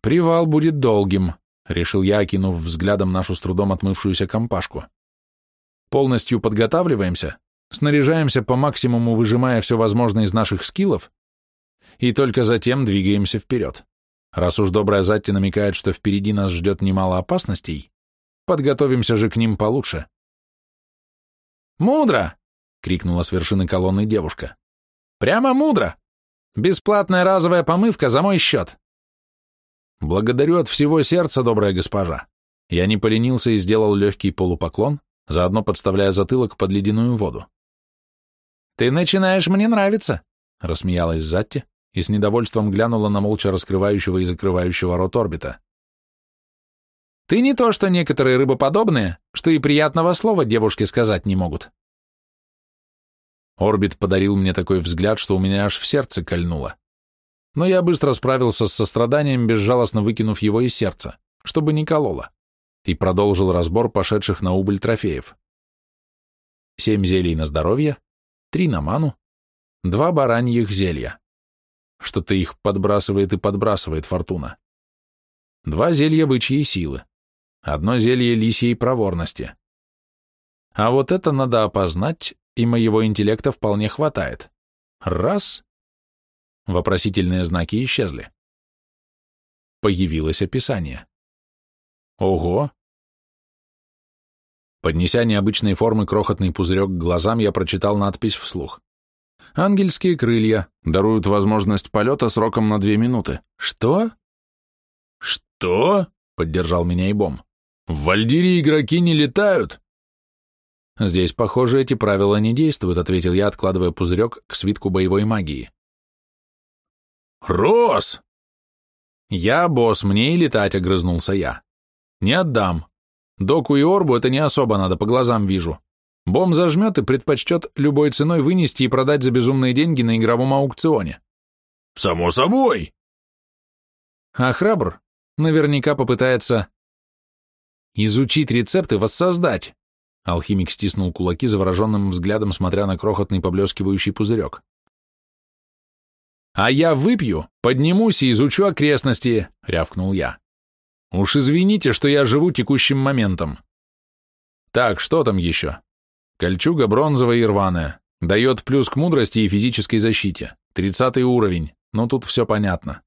Привал будет долгим, решил я, окинув взглядом нашу с трудом отмывшуюся компашку. Полностью подготавливаемся, снаряжаемся по максимуму, выжимая все возможное из наших скиллов, и только затем двигаемся вперед. Раз уж добрая Затти намекает, что впереди нас ждет немало опасностей, подготовимся же к ним получше. «Мудро!» — крикнула с вершины колонны девушка. «Прямо мудро! Бесплатная разовая помывка за мой счет!» «Благодарю от всего сердца, добрая госпожа!» Я не поленился и сделал легкий полупоклон, заодно подставляя затылок под ледяную воду. «Ты начинаешь мне нравиться!» — рассмеялась Затти и с недовольством глянула на молча раскрывающего и закрывающего рот орбита. «Ты не то, что некоторые рыбоподобные, что и приятного слова девушке сказать не могут». Орбит подарил мне такой взгляд, что у меня аж в сердце кольнуло. Но я быстро справился с состраданием, безжалостно выкинув его из сердца, чтобы не кололо, и продолжил разбор пошедших на убыль трофеев. Семь зелий на здоровье, три на ману, два бараньих зелья. Что-то их подбрасывает и подбрасывает фортуна. Два зелья бычьей силы, одно зелье лисьей проворности. А вот это надо опознать, и моего интеллекта вполне хватает. Раз. Вопросительные знаки исчезли. Появилось описание. Ого! Поднеся необычной формы крохотный пузырек к глазам, я прочитал надпись вслух. Ангельские крылья даруют возможность полета сроком на две минуты. Что? Что? Поддержал меня и Бом. В Вальдире игроки не летают. Здесь, похоже, эти правила не действуют, ответил я, откладывая пузырек к свитку боевой магии. Рос! Я босс, мне и летать, огрызнулся я. Не отдам. Доку и Орбу это не особо надо, по глазам вижу. Бом зажмет и предпочтет любой ценой вынести и продать за безумные деньги на игровом аукционе. Само собой. А храбр наверняка попытается изучить рецепты, воссоздать. Алхимик стиснул кулаки завороженным взглядом, смотря на крохотный поблескивающий пузырек. «А я выпью, поднимусь и изучу окрестности», — рявкнул я. «Уж извините, что я живу текущим моментом». «Так, что там еще?» «Кольчуга бронзовая и рваная. Дает плюс к мудрости и физической защите. Тридцатый уровень. Но тут все понятно».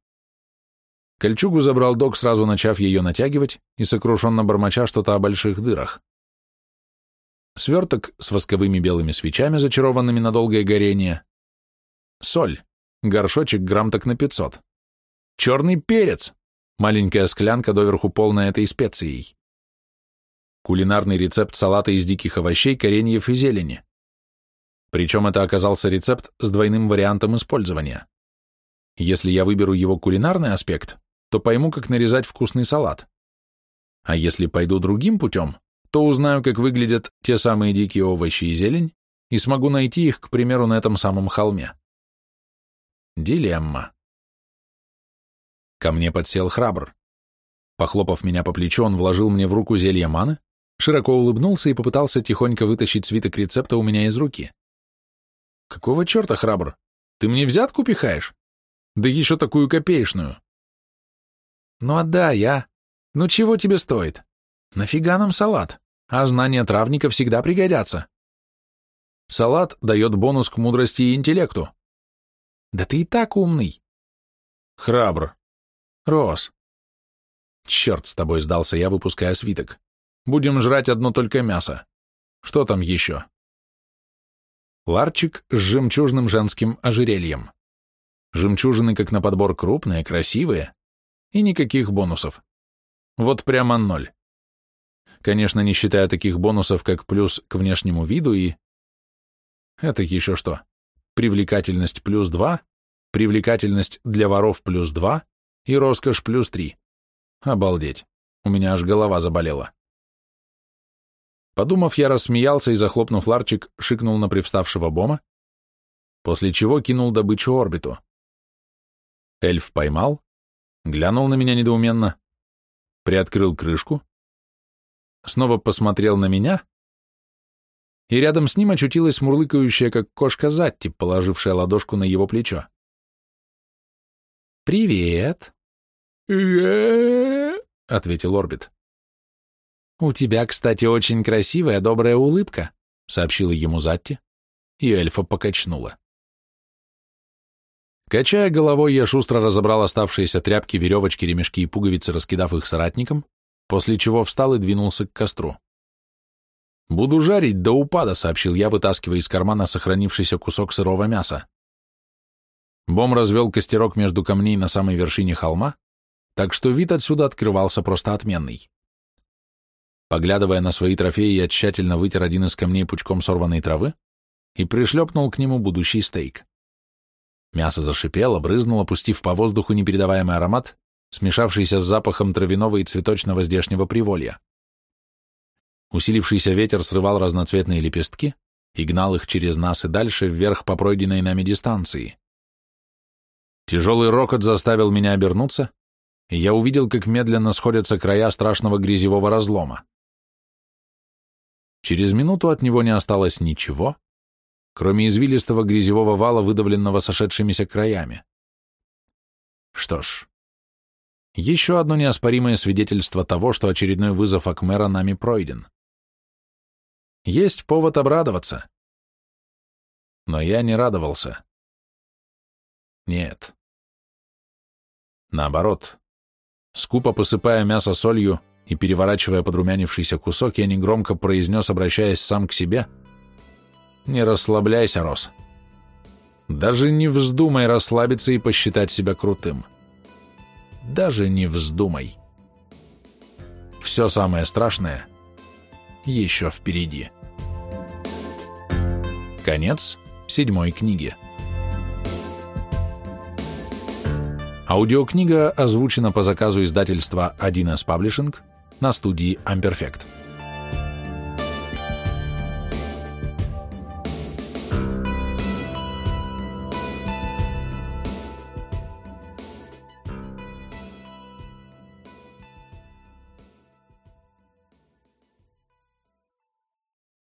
Кольчугу забрал док, сразу начав ее натягивать и сокрушенно бормоча что-то о больших дырах. Сверток с восковыми белыми свечами, зачарованными на долгое горение. Соль. Горшочек грамм так на пятьсот. Черный перец. Маленькая склянка, доверху полная этой специей. Кулинарный рецепт салата из диких овощей, кореньев и зелени. Причем это оказался рецепт с двойным вариантом использования. Если я выберу его кулинарный аспект, то пойму, как нарезать вкусный салат. А если пойду другим путем, то узнаю, как выглядят те самые дикие овощи и зелень, и смогу найти их, к примеру, на этом самом холме. Дилемма. Ко мне подсел храбр. Похлопав меня по плечу, он вложил мне в руку зелье маны, широко улыбнулся и попытался тихонько вытащить свиток рецепта у меня из руки. «Какого черта, храбр? Ты мне взятку пихаешь? Да еще такую копеечную!» Ну отдай, я. Ну чего тебе стоит? Нафига нам салат? А знания травника всегда пригодятся. Салат дает бонус к мудрости и интеллекту. Да ты и так умный. Храбр. Рос. Черт с тобой, сдался я, выпуская свиток. Будем жрать одно только мясо. Что там еще? Ларчик с жемчужным женским ожерельем. Жемчужины, как на подбор, крупные, красивые, и никаких бонусов. Вот прямо ноль. Конечно, не считая таких бонусов, как плюс к внешнему виду и... Это еще что? Привлекательность плюс 2, привлекательность для воров плюс 2 и роскошь плюс 3. Обалдеть. У меня аж голова заболела. Подумав, я рассмеялся и, захлопнув ларчик, шикнул на привставшего бома, после чего кинул добычу орбиту. Эльф поймал, глянул на меня недоуменно, приоткрыл крышку, снова посмотрел на меня, и рядом с ним очутилась мурлыкающая, как кошка Затти, положившая ладошку на его плечо. «Привет!» ответил Орбит. «У тебя, кстати, очень красивая, добрая улыбка», — сообщила ему Затти, и эльфа покачнула. Качая головой, я шустро разобрал оставшиеся тряпки, веревочки, ремешки и пуговицы, раскидав их соратникам, после чего встал и двинулся к костру. «Буду жарить до упада», — сообщил я, вытаскивая из кармана сохранившийся кусок сырого мяса. Бом развел костерок между камней на самой вершине холма, так что вид отсюда открывался просто отменный. Поглядывая на свои трофеи, я тщательно вытер один из камней пучком сорванной травы и пришлепнул к нему будущий стейк. Мясо зашипело, брызнуло, пустив по воздуху непередаваемый аромат, смешавшийся с запахом травяного и цветочного здешнего приволья. Усилившийся ветер срывал разноцветные лепестки и гнал их через нас и дальше вверх по пройденной нами дистанции. Тяжелый рокот заставил меня обернуться, и я увидел, как медленно сходятся края страшного грязевого разлома. Через минуту от него не осталось ничего, кроме извилистого грязевого вала, выдавленного сошедшимися краями. Что ж, еще одно неоспоримое свидетельство того, что очередной вызов Акмера нами пройден. Есть повод обрадоваться. Но я не радовался. Нет. Наоборот. Скупо посыпая мясо солью и переворачивая подрумянившийся кусок, я негромко произнес, обращаясь сам к себе — не расслабляйся, Рос. Даже не вздумай расслабиться и посчитать себя крутым. Даже не вздумай. Все самое страшное еще впереди. Конец седьмой книги. Аудиокнига озвучена по заказу издательства 1С Publishing на студии Amperfect.